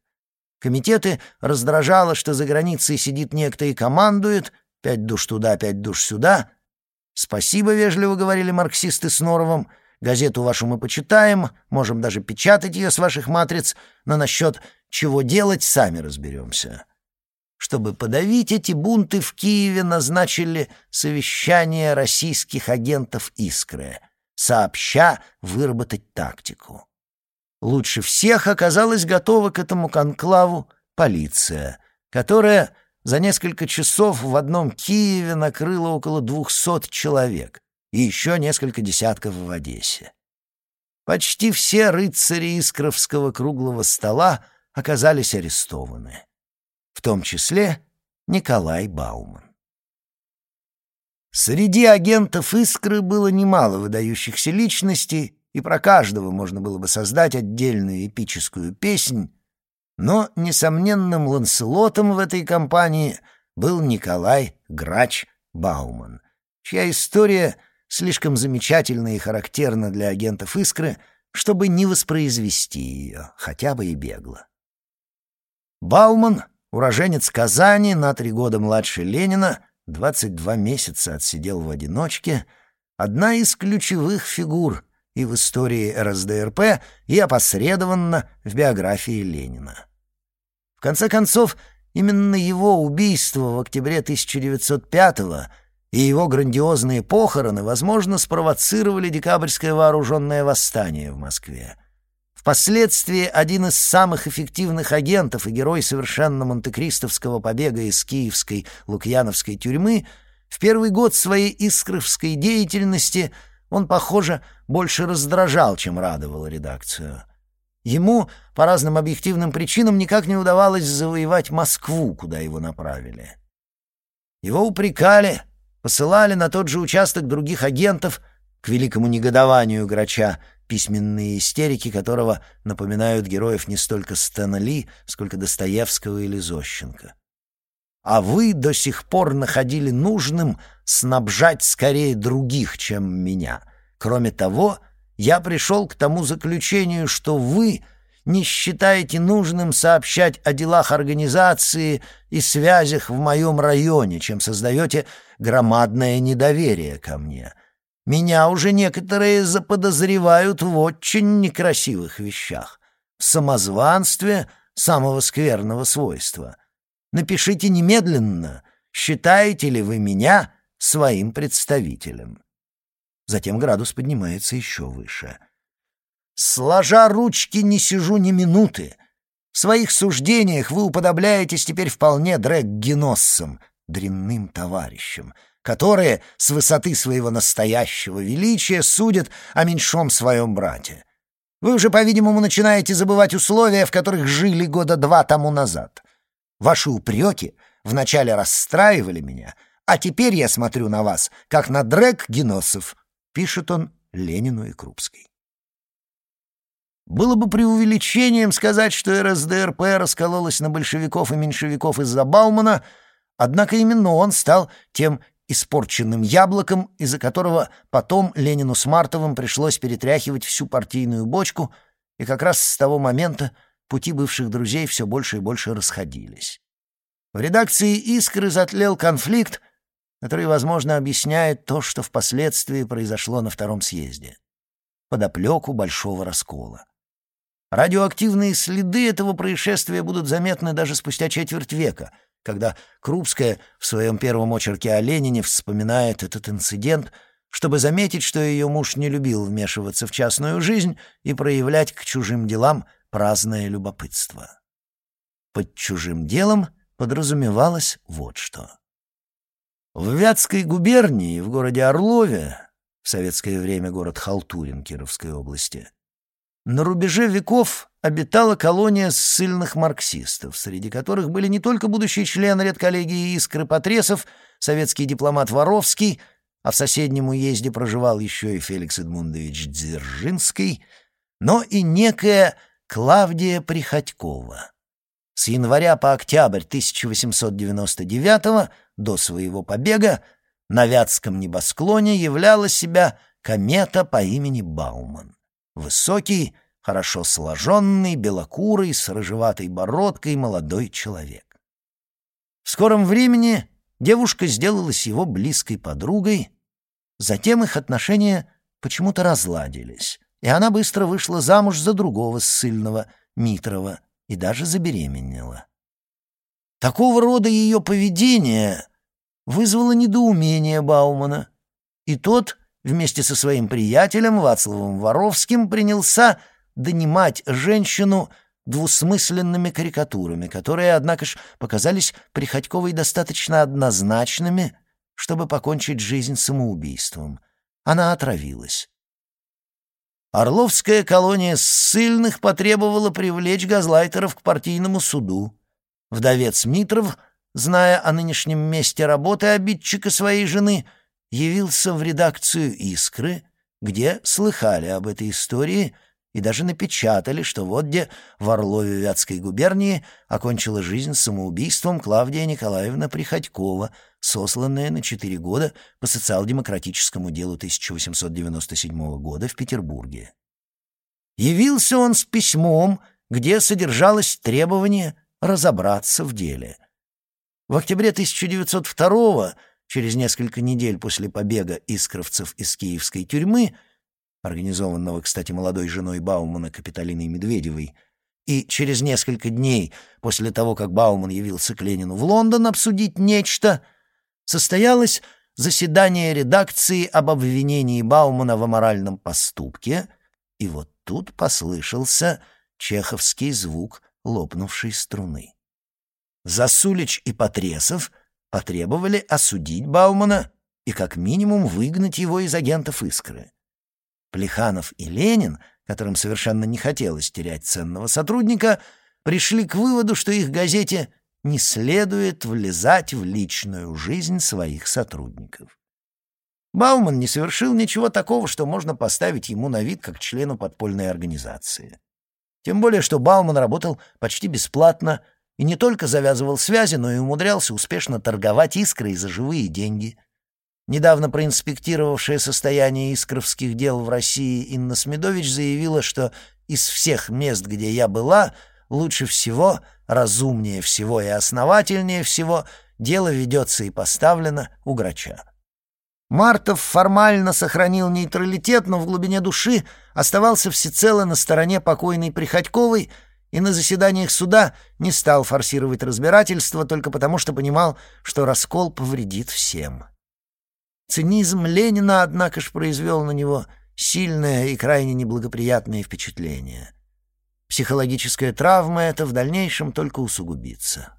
Комитеты раздражало, что за границей сидит некто и командует, пять душ туда, пять душ сюда. «Спасибо», — вежливо говорили марксисты с Норовым, — Газету вашу мы почитаем, можем даже печатать ее с ваших матриц, но насчет чего делать сами разберемся. Чтобы подавить эти бунты, в Киеве назначили совещание российских агентов «Искры», сообща выработать тактику. Лучше всех оказалась готова к этому конклаву полиция, которая за несколько часов в одном Киеве накрыла около двухсот человек, и еще несколько десятков в Одессе. Почти все рыцари Искровского круглого стола оказались арестованы, в том числе Николай Бауман. Среди агентов «Искры» было немало выдающихся личностей, и про каждого можно было бы создать отдельную эпическую песнь, но несомненным Ланселотом в этой компании был Николай Грач Бауман, чья история — слишком замечательна и характерна для агентов «Искры», чтобы не воспроизвести ее, хотя бы и бегло. Бауман, уроженец Казани, на три года младше Ленина, 22 месяца отсидел в одиночке, одна из ключевых фигур и в истории РСДРП, и опосредованно в биографии Ленина. В конце концов, именно его убийство в октябре 1905 года и его грандиозные похороны, возможно, спровоцировали декабрьское вооруженное восстание в Москве. Впоследствии один из самых эффективных агентов и герой совершенно монтекристовского побега из киевской Лукьяновской тюрьмы в первый год своей искровской деятельности он, похоже, больше раздражал, чем радовал редакцию. Ему, по разным объективным причинам, никак не удавалось завоевать Москву, куда его направили. Его упрекали, посылали на тот же участок других агентов, к великому негодованию Грача, письменные истерики которого напоминают героев не столько Стэна Ли, сколько Достоевского или Зощенко. А вы до сих пор находили нужным снабжать скорее других, чем меня. Кроме того, я пришел к тому заключению, что вы — не считаете нужным сообщать о делах организации и связях в моем районе, чем создаете громадное недоверие ко мне. Меня уже некоторые заподозревают в очень некрасивых вещах, в самозванстве самого скверного свойства. Напишите немедленно, считаете ли вы меня своим представителем. Затем градус поднимается еще выше — Сложа ручки, не сижу ни минуты. В своих суждениях вы уподобляетесь теперь вполне дрэггеноссам, дрянным товарищам, которые с высоты своего настоящего величия судят о меньшом своем брате. Вы уже, по-видимому, начинаете забывать условия, в которых жили года два тому назад. Ваши упреки вначале расстраивали меня, а теперь я смотрю на вас, как на дрэк Геносов», — пишет он Ленину и Крупской. Было бы преувеличением сказать, что РСДРП раскололась на большевиков и меньшевиков из-за Баумана, однако именно он стал тем испорченным яблоком, из-за которого потом Ленину с Мартовым пришлось перетряхивать всю партийную бочку, и как раз с того момента пути бывших друзей все больше и больше расходились. В редакции «Искры» затлел конфликт, который, возможно, объясняет то, что впоследствии произошло на втором съезде. Подоплеку большого раскола. Радиоактивные следы этого происшествия будут заметны даже спустя четверть века, когда Крупская в своем первом очерке о Ленине вспоминает этот инцидент, чтобы заметить, что ее муж не любил вмешиваться в частную жизнь и проявлять к чужим делам праздное любопытство. Под чужим делом подразумевалось вот что. В Вятской губернии, в городе Орлове, в советское время город Халтурин Кировской области, на рубеже веков обитала колония ссыльных марксистов, среди которых были не только будущий член редколлегии «Искры» Потресов, советский дипломат Воровский, а в соседнем уезде проживал еще и Феликс Эдмундович Дзержинский, но и некая Клавдия Приходькова. С января по октябрь 1899 до своего побега на Вятском небосклоне являла себя комета по имени Бауман. Высокий, хорошо сложенный, белокурый, с рыжеватой бородкой молодой человек. В скором времени девушка сделалась его близкой подругой, затем их отношения почему-то разладились, и она быстро вышла замуж за другого ссыльного, Митрова, и даже забеременела. Такого рода ее поведение вызвало недоумение Баумана, и тот вместе со своим приятелем Вацлавом Воровским принялся донимать женщину двусмысленными карикатурами, которые, однако ж, показались Приходьковой достаточно однозначными, чтобы покончить жизнь самоубийством. Она отравилась. Орловская колония ссыльных потребовала привлечь газлайтеров к партийному суду. Вдовец Митров, зная о нынешнем месте работы обидчика своей жены, явился в редакцию «Искры», где слыхали об этой истории и даже напечатали, что вот где в Орлове Вятской губернии окончила жизнь самоубийством Клавдия Николаевна Приходькова, сосланная на четыре года по социал-демократическому делу 1897 года в Петербурге. Явился он с письмом, где содержалось требование разобраться в деле. В октябре 1902 через несколько недель после побега искровцев из киевской тюрьмы, организованного, кстати, молодой женой Баумана Капиталиной Медведевой, и через несколько дней после того, как Бауман явился к Ленину в Лондон обсудить нечто, состоялось заседание редакции об обвинении Баумана в аморальном поступке, и вот тут послышался чеховский звук лопнувшей струны. Засулич и Потресов — потребовали осудить Баумана и как минимум выгнать его из агентов «Искры». Плеханов и Ленин, которым совершенно не хотелось терять ценного сотрудника, пришли к выводу, что их газете не следует влезать в личную жизнь своих сотрудников. Бауман не совершил ничего такого, что можно поставить ему на вид как члену подпольной организации. Тем более, что Бауман работал почти бесплатно и не только завязывал связи, но и умудрялся успешно торговать искрой за живые деньги. Недавно проинспектировавшая состояние искровских дел в России Инна Смедович заявила, что из всех мест, где я была, лучше всего, разумнее всего и основательнее всего дело ведется и поставлено у грача. Мартов формально сохранил нейтралитет, но в глубине души оставался всецело на стороне покойной Приходьковой и на заседаниях суда не стал форсировать разбирательство только потому, что понимал, что раскол повредит всем. Цинизм Ленина, однако ж, произвел на него сильное и крайне неблагоприятное впечатление. Психологическая травма эта в дальнейшем только усугубится.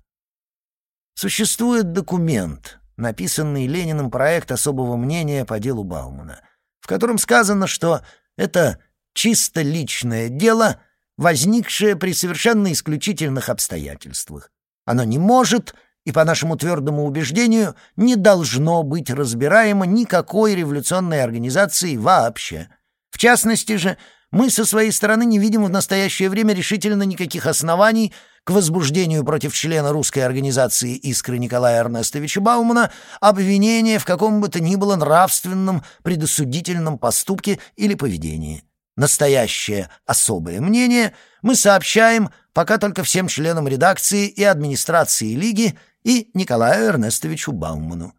Существует документ, написанный Лениным проект особого мнения по делу Баумана, в котором сказано, что это чисто личное дело, возникшее при совершенно исключительных обстоятельствах. Оно не может и, по нашему твердому убеждению, не должно быть разбираемо никакой революционной организацией вообще. В частности же, мы со своей стороны не видим в настоящее время решительно никаких оснований к возбуждению против члена русской организации «Искры» Николая Эрнестовича Баумана обвинения в каком бы то ни было нравственном, предосудительном поступке или поведении. Настоящее особое мнение мы сообщаем пока только всем членам редакции и администрации Лиги и Николаю Эрнестовичу Бауману.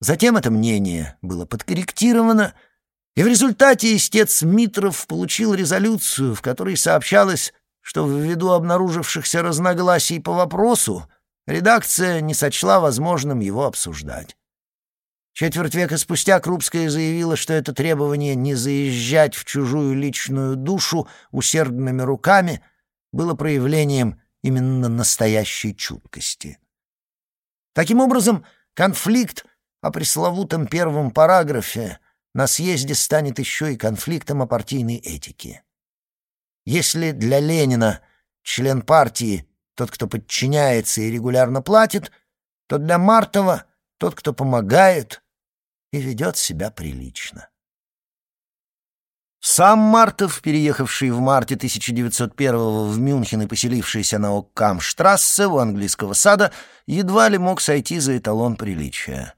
Затем это мнение было подкорректировано, и в результате истец Митров получил резолюцию, в которой сообщалось, что ввиду обнаружившихся разногласий по вопросу редакция не сочла возможным его обсуждать. Четверть века спустя Крупская заявила, что это требование не заезжать в чужую личную душу усердными руками было проявлением именно настоящей чуткости. Таким образом, конфликт о пресловутом первом параграфе на съезде станет еще и конфликтом о партийной этике. Если для Ленина член партии — тот, кто подчиняется и регулярно платит, то для Мартова — тот, кто помогает — и ведет себя прилично. Сам Мартов, переехавший в марте 1901 в Мюнхен и поселившийся на Оккамштрассе у английского сада, едва ли мог сойти за эталон приличия.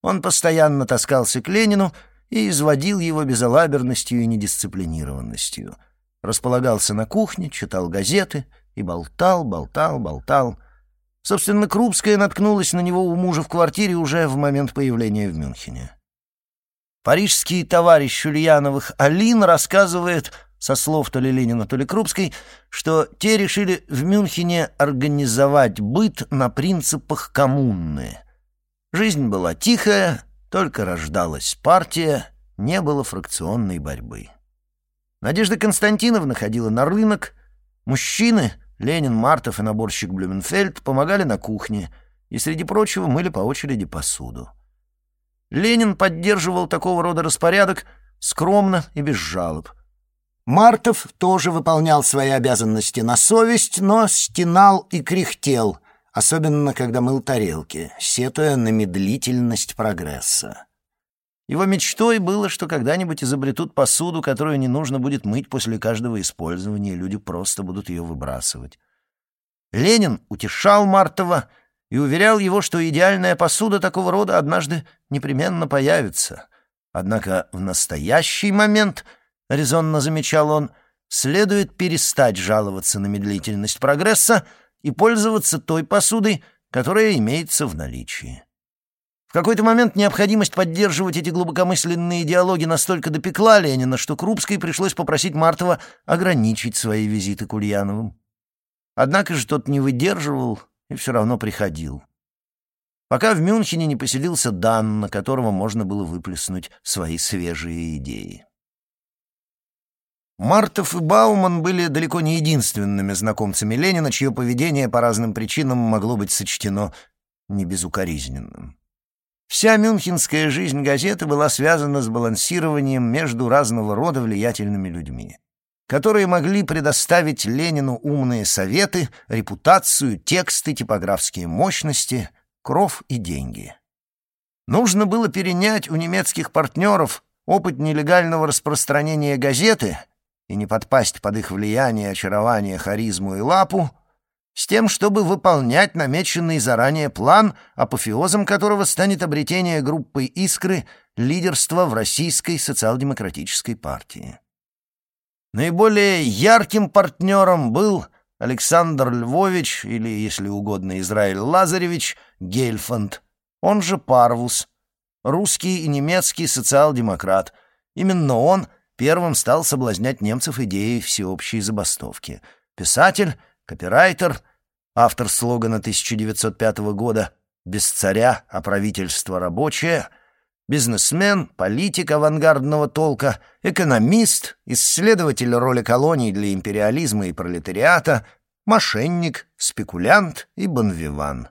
Он постоянно таскался к Ленину и изводил его безалаберностью и недисциплинированностью. Располагался на кухне, читал газеты и болтал, болтал, болтал. Собственно, Крупская наткнулась на него у мужа в квартире уже в момент появления в Мюнхене. Парижский товарищ Ульяновых Алин рассказывает, со слов то ли Ленина, то ли Крупской, что те решили в Мюнхене организовать быт на принципах коммуны. Жизнь была тихая, только рождалась партия, не было фракционной борьбы. Надежда Константиновна ходила на рынок, мужчины, Ленин, Мартов и наборщик Блюменфельд, помогали на кухне и, среди прочего, мыли по очереди посуду. Ленин поддерживал такого рода распорядок скромно и без жалоб. Мартов тоже выполнял свои обязанности на совесть, но стенал и кряхтел, особенно когда мыл тарелки, сетуя на медлительность прогресса. Его мечтой было, что когда-нибудь изобретут посуду, которую не нужно будет мыть после каждого использования, люди просто будут ее выбрасывать. Ленин утешал Мартова — и уверял его, что идеальная посуда такого рода однажды непременно появится. Однако в настоящий момент, — резонно замечал он, — следует перестать жаловаться на медлительность прогресса и пользоваться той посудой, которая имеется в наличии. В какой-то момент необходимость поддерживать эти глубокомысленные диалоги настолько допекла Ленина, что Крупской пришлось попросить Мартова ограничить свои визиты к Ульяновым. Однако же тот не выдерживал и все равно приходил. Пока в Мюнхене не поселился Дан, на которого можно было выплеснуть свои свежие идеи. Мартов и Бауман были далеко не единственными знакомцами Ленина, чье поведение по разным причинам могло быть сочтено небезукоризненным. Вся мюнхенская жизнь газеты была связана с балансированием между разного рода влиятельными людьми которые могли предоставить Ленину умные советы, репутацию, тексты, типографские мощности, кров и деньги. Нужно было перенять у немецких партнеров опыт нелегального распространения газеты и не подпасть под их влияние, очарование, харизму и лапу, с тем, чтобы выполнять намеченный заранее план, апофеозом которого станет обретение группой «Искры» лидерства в Российской социал-демократической партии. Наиболее ярким партнером был Александр Львович, или, если угодно, Израиль Лазаревич Гельфанд, он же Парвус, русский и немецкий социал-демократ. Именно он первым стал соблазнять немцев идеей всеобщей забастовки. Писатель, копирайтер, автор слогана 1905 года «Без царя, а правительство рабочее», бизнесмен, политик авангардного толка, экономист, исследователь роли колоний для империализма и пролетариата, мошенник, спекулянт и бонвиван.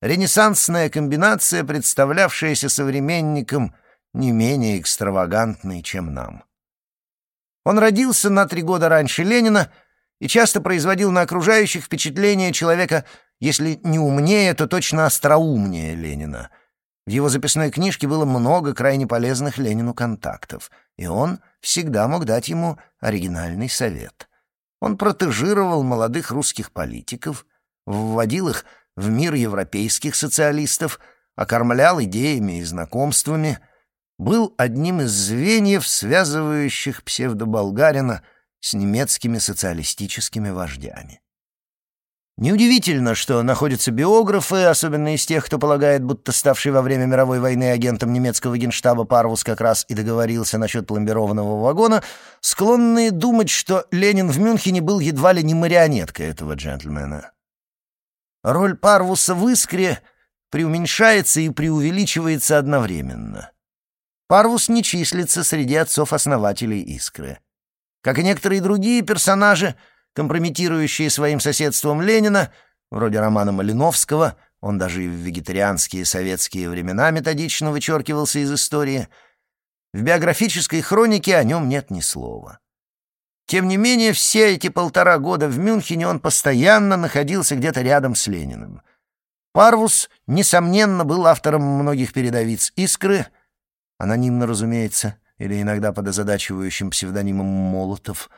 Ренессансная комбинация, представлявшаяся современникам не менее экстравагантной, чем нам. Он родился на три года раньше Ленина и часто производил на окружающих впечатление человека, если не умнее, то точно остроумнее Ленина. В его записной книжке было много крайне полезных Ленину контактов, и он всегда мог дать ему оригинальный совет. Он протежировал молодых русских политиков, вводил их в мир европейских социалистов, окормлял идеями и знакомствами — был одним из звеньев, связывающих псевдоболгарина с немецкими социалистическими вождями. Неудивительно, что находятся биографы, особенно из тех, кто полагает, будто ставший во время мировой войны агентом немецкого генштаба Парвус как раз и договорился насчет пломбированного вагона, склонные думать, что Ленин в Мюнхене был едва ли не марионеткой этого джентльмена. Роль Парвуса в «Искре» преуменьшается и преувеличивается одновременно. Парвус не числится среди отцов-основателей «Искры». Как и некоторые другие персонажи, компрометирующие своим соседством Ленина, вроде романа Малиновского, он даже и в вегетарианские советские времена методично вычеркивался из истории, в биографической хронике о нем нет ни слова. Тем не менее, все эти полтора года в Мюнхене он постоянно находился где-то рядом с Лениным. Парвус, несомненно, был автором многих передовиц «Искры», анонимно, разумеется, или иногда под озадачивающим псевдонимом Молотов.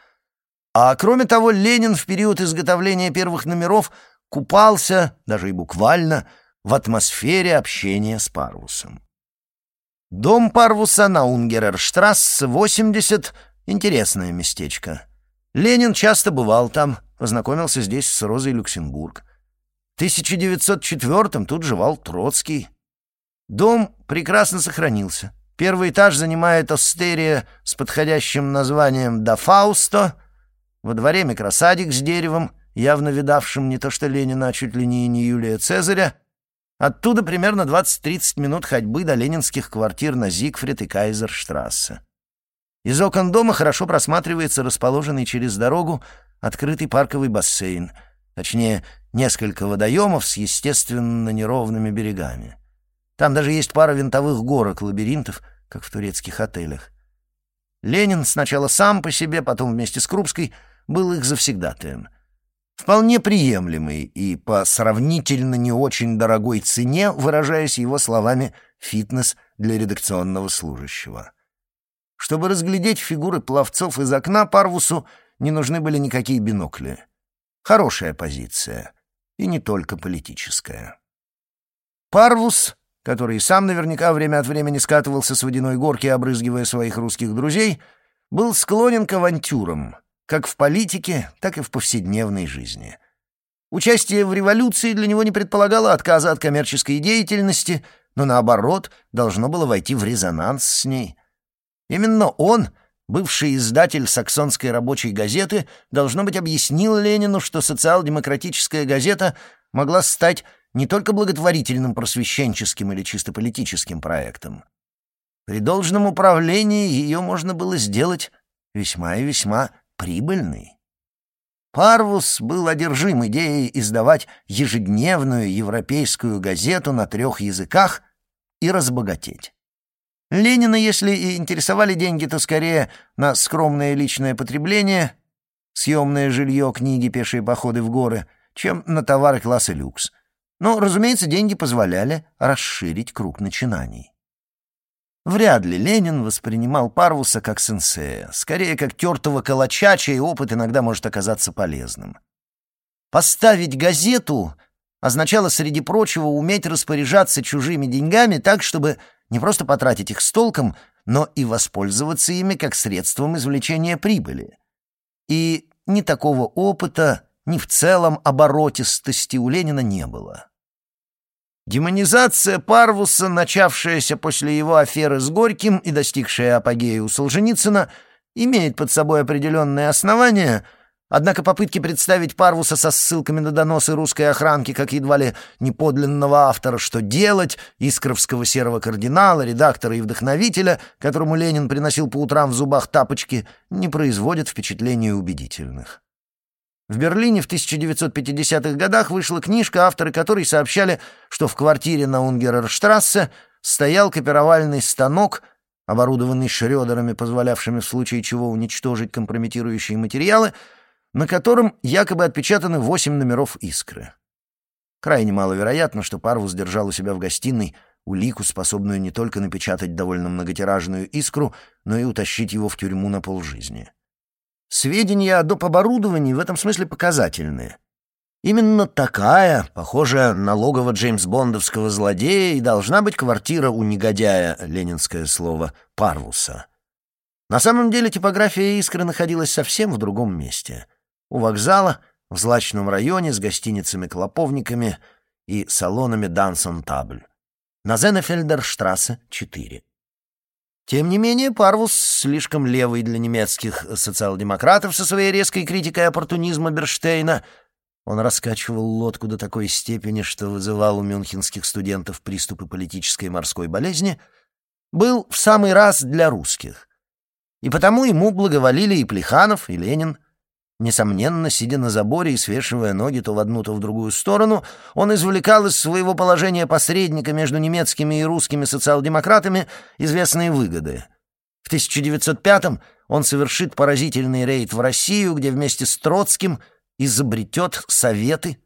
А кроме того, Ленин в период изготовления первых номеров купался, даже и буквально, в атмосфере общения с Парвусом. Дом Парвуса на Унгерерштрассе, 80 — интересное местечко. Ленин часто бывал там, познакомился здесь с Розой Люксембург. В 1904-м тут жевал Троцкий. Дом прекрасно сохранился. Первый этаж занимает остерия с подходящим названием «Да Фаусто». Во дворе микросадик с деревом, явно видавшим не то что Ленина, а чуть ли не, не Юлия Цезаря. Оттуда примерно 20-30 минут ходьбы до ленинских квартир на Зигфрид и Кайзерштрассе. Из окон дома хорошо просматривается расположенный через дорогу открытый парковый бассейн, точнее, несколько водоемов с естественно неровными берегами. Там даже есть пара винтовых горок, лабиринтов, как в турецких отелях. Ленин сначала сам по себе, потом вместе с Крупской, был их завсегдатаем. Вполне приемлемый и по сравнительно не очень дорогой цене, выражаясь его словами, фитнес для редакционного служащего. Чтобы разглядеть фигуры пловцов из окна Парвусу, не нужны были никакие бинокли. Хорошая позиция. И не только политическая. Парвус который сам наверняка время от времени скатывался с водяной горки, обрызгивая своих русских друзей, был склонен к авантюрам, как в политике, так и в повседневной жизни. Участие в революции для него не предполагало отказа от коммерческой деятельности, но, наоборот, должно было войти в резонанс с ней. Именно он, бывший издатель саксонской рабочей газеты, должно быть, объяснил Ленину, что социал-демократическая газета могла стать не только благотворительным просвещенческим или чисто политическим проектом. При должном управлении ее можно было сделать весьма и весьма прибыльной. Парвус был одержим идеей издавать ежедневную европейскую газету на трех языках и разбогатеть. Ленина, если и интересовали деньги, то скорее на скромное личное потребление, съемное жилье, книги, пешие походы в горы, чем на товары класса люкс — но, разумеется, деньги позволяли расширить круг начинаний. Вряд ли Ленин воспринимал Парвуса как сенсея, скорее как тертого калача, чей опыт иногда может оказаться полезным. Поставить газету означало, среди прочего, уметь распоряжаться чужими деньгами так, чтобы не просто потратить их с толком, но и воспользоваться ими как средством извлечения прибыли. И ни такого опыта, ни в целом оборотистости у Ленина не было. Демонизация Парвуса, начавшаяся после его аферы с Горьким и достигшая апогея у Солженицына, имеет под собой определенные основания, однако попытки представить Парвуса со ссылками на доносы русской охранки как едва ли неподлинного автора «Что делать», искровского серого кардинала, редактора и вдохновителя, которому Ленин приносил по утрам в зубах тапочки, не производят впечатления убедительных. В Берлине в 1950-х годах вышла книжка, авторы которой сообщали, что в квартире на Унгерерштрассе стоял копировальный станок, оборудованный шредерами, позволявшими в случае чего уничтожить компрометирующие материалы, на котором якобы отпечатаны восемь номеров «Искры». Крайне маловероятно, что Парвус держал у себя в гостиной улику, способную не только напечатать довольно многотиражную «Искру», но и утащить его в тюрьму на полжизни. Сведения о доп. оборудовании в этом смысле показательные. Именно такая, похожая на логово Джеймс-Бондовского злодея, и должна быть квартира у негодяя, ленинское слово, Парвуса. На самом деле типография «Искры» находилась совсем в другом месте. У вокзала, в злачном районе с гостиницами-клоповниками и салонами «Дансон Табль» на Зенефельдерштрассе 4. Тем не менее, Парвус, слишком левый для немецких социал-демократов со своей резкой критикой оппортунизма Берштейна — он раскачивал лодку до такой степени, что вызывал у мюнхенских студентов приступы политической морской болезни, был в самый раз для русских. И потому ему благоволили и Плеханов, и Ленин. Несомненно, сидя на заборе и свешивая ноги то в одну, то в другую сторону, он извлекал из своего положения посредника между немецкими и русскими социал-демократами известные выгоды. В 1905-м он совершит поразительный рейд в Россию, где вместе с Троцким – изобретет советы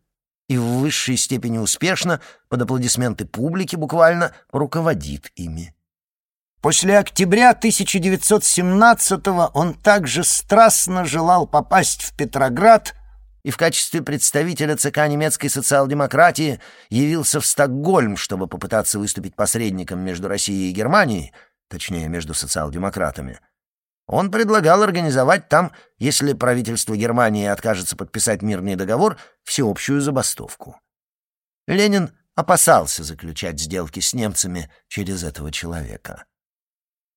и в высшей степени успешно, под аплодисменты публики буквально, руководит ими. После октября 1917-го он также страстно желал попасть в Петроград и в качестве представителя ЦК немецкой социал-демократии явился в Стокгольм, чтобы попытаться выступить посредником между Россией и Германией, точнее, между социал-демократами, он предлагал организовать там, если правительство Германии откажется подписать мирный договор, всеобщую забастовку. Ленин опасался заключать сделки с немцами через этого человека.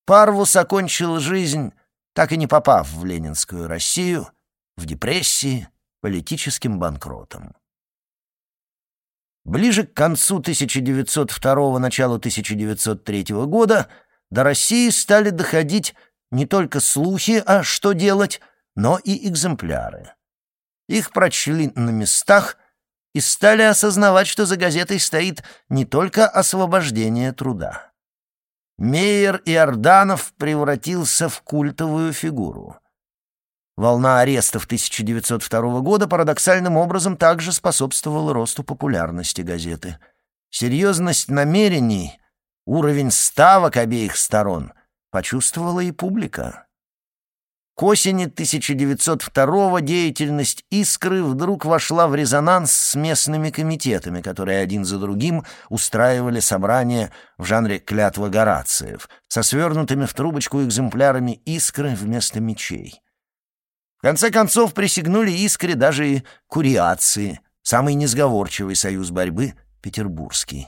Парвус окончил жизнь, так и не попав в ленинскую Россию, в депрессии, политическим банкротом. Ближе к концу 1902 началу 1903 года до России стали доходить не только слухи, а что делать, но и экземпляры. Их прочли на местах и стали осознавать, что за газетой стоит не только освобождение труда. Мейер Иорданов превратился в культовую фигуру. Волна арестов 1902 года парадоксальным образом также способствовала росту популярности газеты. Серьезность намерений, уровень ставок обеих сторон почувствовала и публика. Осени 1902-го деятельность «Искры» вдруг вошла в резонанс с местными комитетами, которые один за другим устраивали собрания в жанре «клятва Горациев» со свернутыми в трубочку экземплярами «Искры» вместо мечей. В конце концов присягнули «Искре» даже и куриации, самый несговорчивый союз борьбы — петербургский.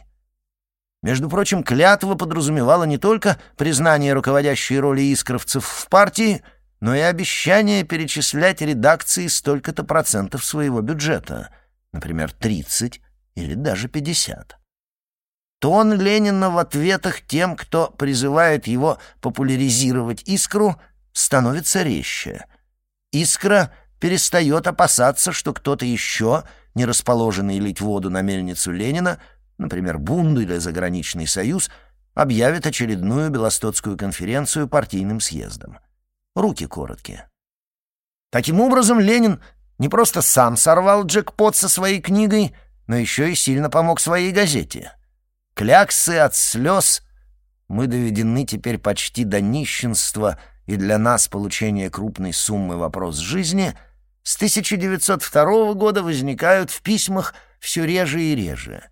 Между прочим, клятва подразумевала не только признание руководящей роли искровцев в партии, но и обещание перечислять редакции столько-то процентов своего бюджета, например, 30 или даже 50. Тон Ленина в ответах тем, кто призывает его популяризировать «Искру», становится резче. «Искра» перестает опасаться, что кто-то еще, не расположенный лить воду на мельницу Ленина, например, Бунду или Заграничный союз, объявят очередную Белостоцкую конференцию партийным съездом. Руки короткие. Таким образом, Ленин не просто сам сорвал джекпот со своей книгой, но еще и сильно помог своей газете. Кляксы от слез мы доведены теперь почти до нищенства, и для нас получение крупной суммы вопрос жизни с 1902 года возникают в письмах все реже и реже.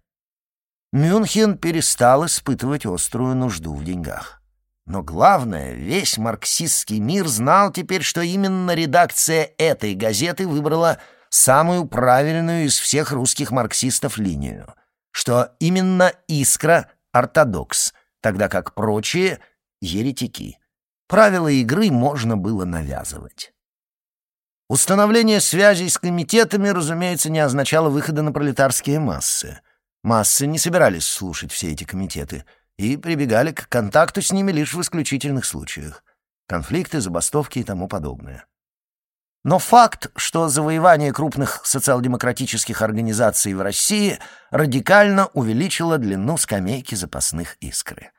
Мюнхен перестал испытывать острую нужду в деньгах. Но главное, весь марксистский мир знал теперь, что именно редакция этой газеты выбрала самую правильную из всех русских марксистов линию, что именно «Искра» — ортодокс, тогда как прочие — еретики. Правила игры можно было навязывать. Установление связей с комитетами, разумеется, не означало выхода на пролетарские массы — Массы не собирались слушать все эти комитеты и прибегали к контакту с ними лишь в исключительных случаях. Конфликты, забастовки и тому подобное. Но факт, что завоевание крупных социал-демократических организаций в России радикально увеличило длину скамейки запасных искры.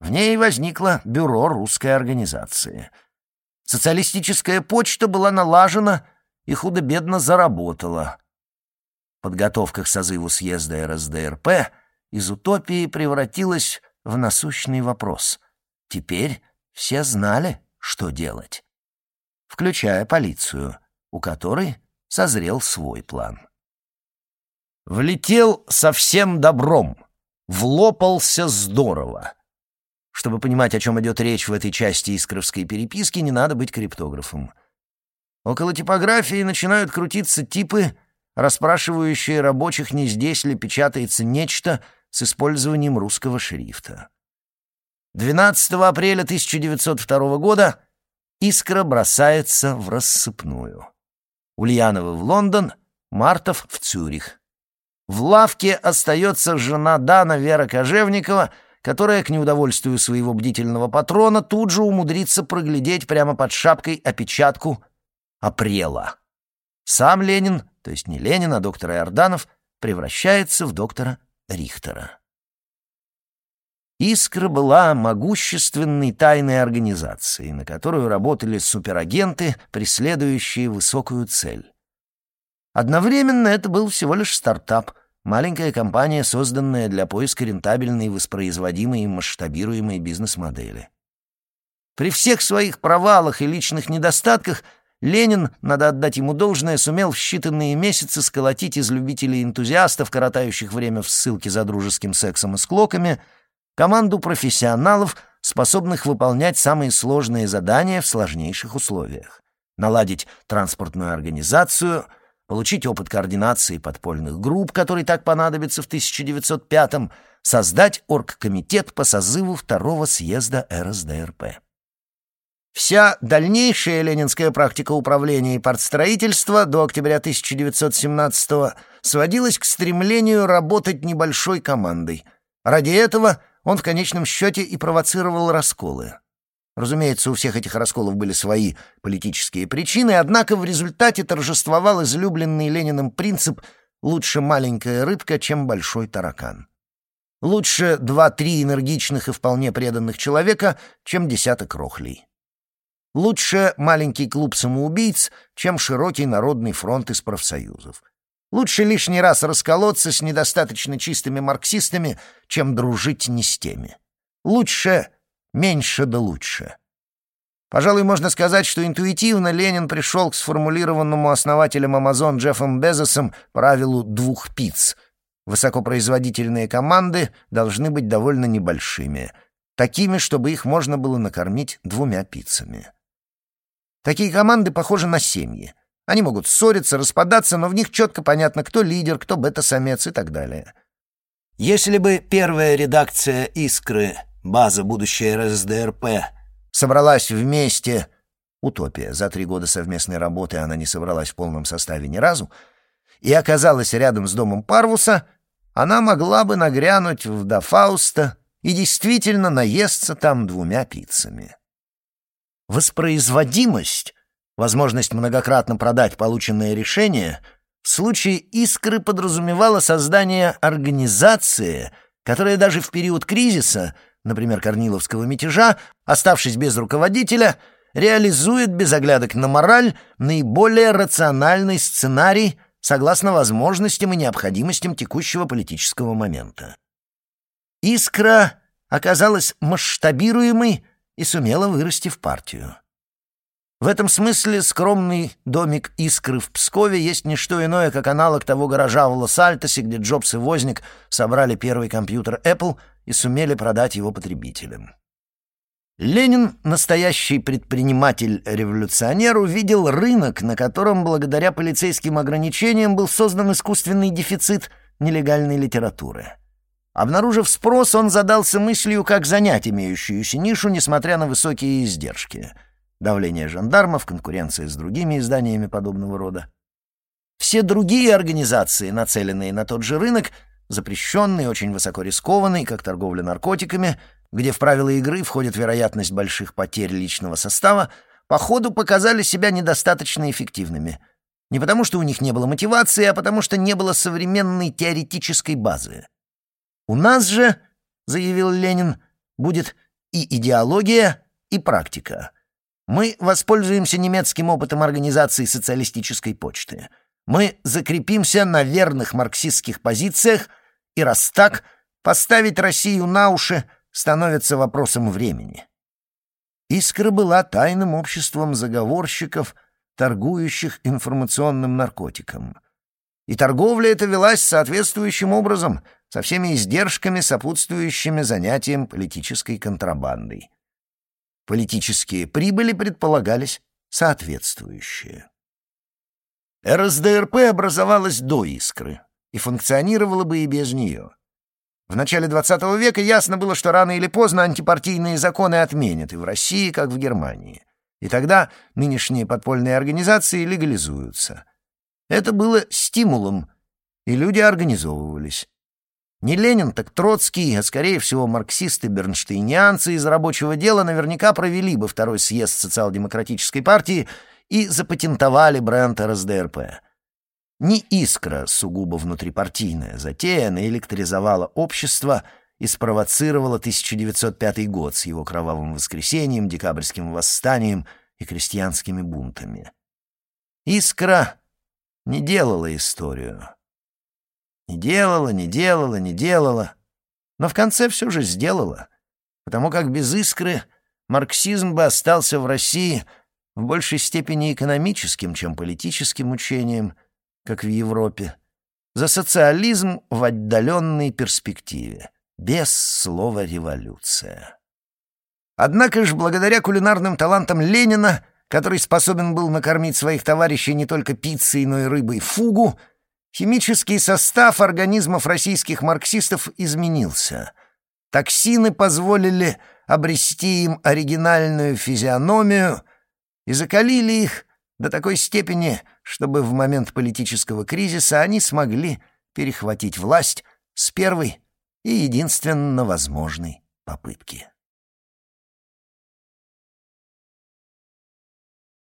В ней возникло бюро русской организации. Социалистическая почта была налажена и худо-бедно заработала. Подготовка к созыву съезда РСДРП из утопии превратилась в насущный вопрос. Теперь все знали, что делать, включая полицию, у которой созрел свой план. Влетел со всем добром, влопался здорово. Чтобы понимать, о чем идет речь в этой части искровской переписки, не надо быть криптографом. Около типографии начинают крутиться типы, расспрашивающие рабочих, не здесь ли печатается нечто с использованием русского шрифта. 12 апреля 1902 года «Искра» бросается в рассыпную. Ульянова в Лондон, Мартов в Цюрих. В лавке остается жена Дана Вера Кожевникова, которая, к неудовольствию своего бдительного патрона, тут же умудрится проглядеть прямо под шапкой опечатку «Апрела». Сам Ленин, то есть не Ленин, а доктор Иорданов, превращается в доктора Рихтера. «Искра» была могущественной тайной организацией, на которую работали суперагенты, преследующие высокую цель. Одновременно это был всего лишь стартап, маленькая компания, созданная для поиска рентабельной, воспроизводимой и масштабируемой бизнес-модели. При всех своих провалах и личных недостатках Ленин, надо отдать ему должное, сумел в считанные месяцы сколотить из любителей-энтузиастов, коротающих время в ссылке за дружеским сексом и склоками, команду профессионалов, способных выполнять самые сложные задания в сложнейших условиях. Наладить транспортную организацию — получить опыт координации подпольных групп, который так понадобится в 1905-м, создать оргкомитет по созыву второго съезда РСДРП. Вся дальнейшая ленинская практика управления и партстроительства до октября 1917 сводилась к стремлению работать небольшой командой. Ради этого он в конечном счете и провоцировал расколы. Разумеется, у всех этих расколов были свои политические причины, однако в результате торжествовал излюбленный Лениным принцип «лучше маленькая рыбка, чем большой таракан». Лучше два-три энергичных и вполне преданных человека, чем десяток рохлей. Лучше маленький клуб самоубийц, чем широкий народный фронт из профсоюзов. Лучше лишний раз расколоться с недостаточно чистыми марксистами, чем дружить не с теми. Лучше Меньше да лучше. Пожалуй, можно сказать, что интуитивно Ленин пришел к сформулированному основателем Amazon Джеффом Безосом правилу двух пиц. Высокопроизводительные команды должны быть довольно небольшими, такими, чтобы их можно было накормить двумя пиццами. Такие команды похожи на семьи. Они могут ссориться, распадаться, но в них четко понятно, кто лидер, кто бета-самец и так далее. Если бы первая редакция «Искры» база будущей РСДРП, собралась вместе... Утопия. За три года совместной работы она не собралась в полном составе ни разу. И оказалась рядом с домом Парвуса, она могла бы нагрянуть в Дафауста и действительно наесться там двумя пиццами. Воспроизводимость, возможность многократно продать полученное решение, в случае «Искры» подразумевала создание организации, которая даже в период кризиса — например, Корниловского мятежа, оставшись без руководителя, реализует без оглядок на мораль наиболее рациональный сценарий согласно возможностям и необходимостям текущего политического момента. «Искра» оказалась масштабируемой и сумела вырасти в партию. В этом смысле скромный домик «Искры» в Пскове есть не что иное, как аналог того гаража в Лос-Альтосе, где Джобс и Возник собрали первый компьютер Apple и сумели продать его потребителям. Ленин, настоящий предприниматель-революционер, увидел рынок, на котором благодаря полицейским ограничениям был создан искусственный дефицит нелегальной литературы. Обнаружив спрос, он задался мыслью, как занять имеющуюся нишу, несмотря на высокие издержки — давление жандармов, конкуренция с другими изданиями подобного рода. Все другие организации, нацеленные на тот же рынок, запрещенный, очень высоко рискованный, как торговля наркотиками, где в правила игры входит вероятность больших потерь личного состава, по ходу показали себя недостаточно эффективными. Не потому, что у них не было мотивации, а потому, что не было современной теоретической базы. «У нас же, — заявил Ленин, — будет и идеология, и практика. Мы воспользуемся немецким опытом организации социалистической почты. Мы закрепимся на верных марксистских позициях, и раз так, поставить Россию на уши становится вопросом времени. «Искра» была тайным обществом заговорщиков, торгующих информационным наркотиком. И торговля эта велась соответствующим образом, со всеми издержками, сопутствующими занятиям политической контрабандой. Политические прибыли предполагались соответствующие. РСДРП образовалась до «Искры» и функционировала бы и без нее. В начале XX века ясно было, что рано или поздно антипартийные законы отменят и в России, как в Германии. И тогда нынешние подпольные организации легализуются. Это было стимулом, и люди организовывались. Не Ленин, так Троцкий, а скорее всего марксисты-бернштейнианцы из рабочего дела наверняка провели бы второй съезд социал-демократической партии и запатентовали бренд РСДРП. Не искра сугубо внутрипартийная затея наэлектризовала общество и спровоцировала 1905 год с его кровавым воскресением, декабрьским восстанием и крестьянскими бунтами. Искра не делала историю. Не делала, не делала, не делала. Но в конце все же сделала, потому как без искры марксизм бы остался в России в большей степени экономическим, чем политическим учением, как в Европе. За социализм в отдаленной перспективе, без слова «революция». Однако же, благодаря кулинарным талантам Ленина, который способен был накормить своих товарищей не только пиццей, но и рыбой фугу, Химический состав организмов российских марксистов изменился. Токсины позволили обрести им оригинальную физиономию и закалили их до такой степени, чтобы в момент политического кризиса они смогли перехватить власть с первой и единственно возможной попытки.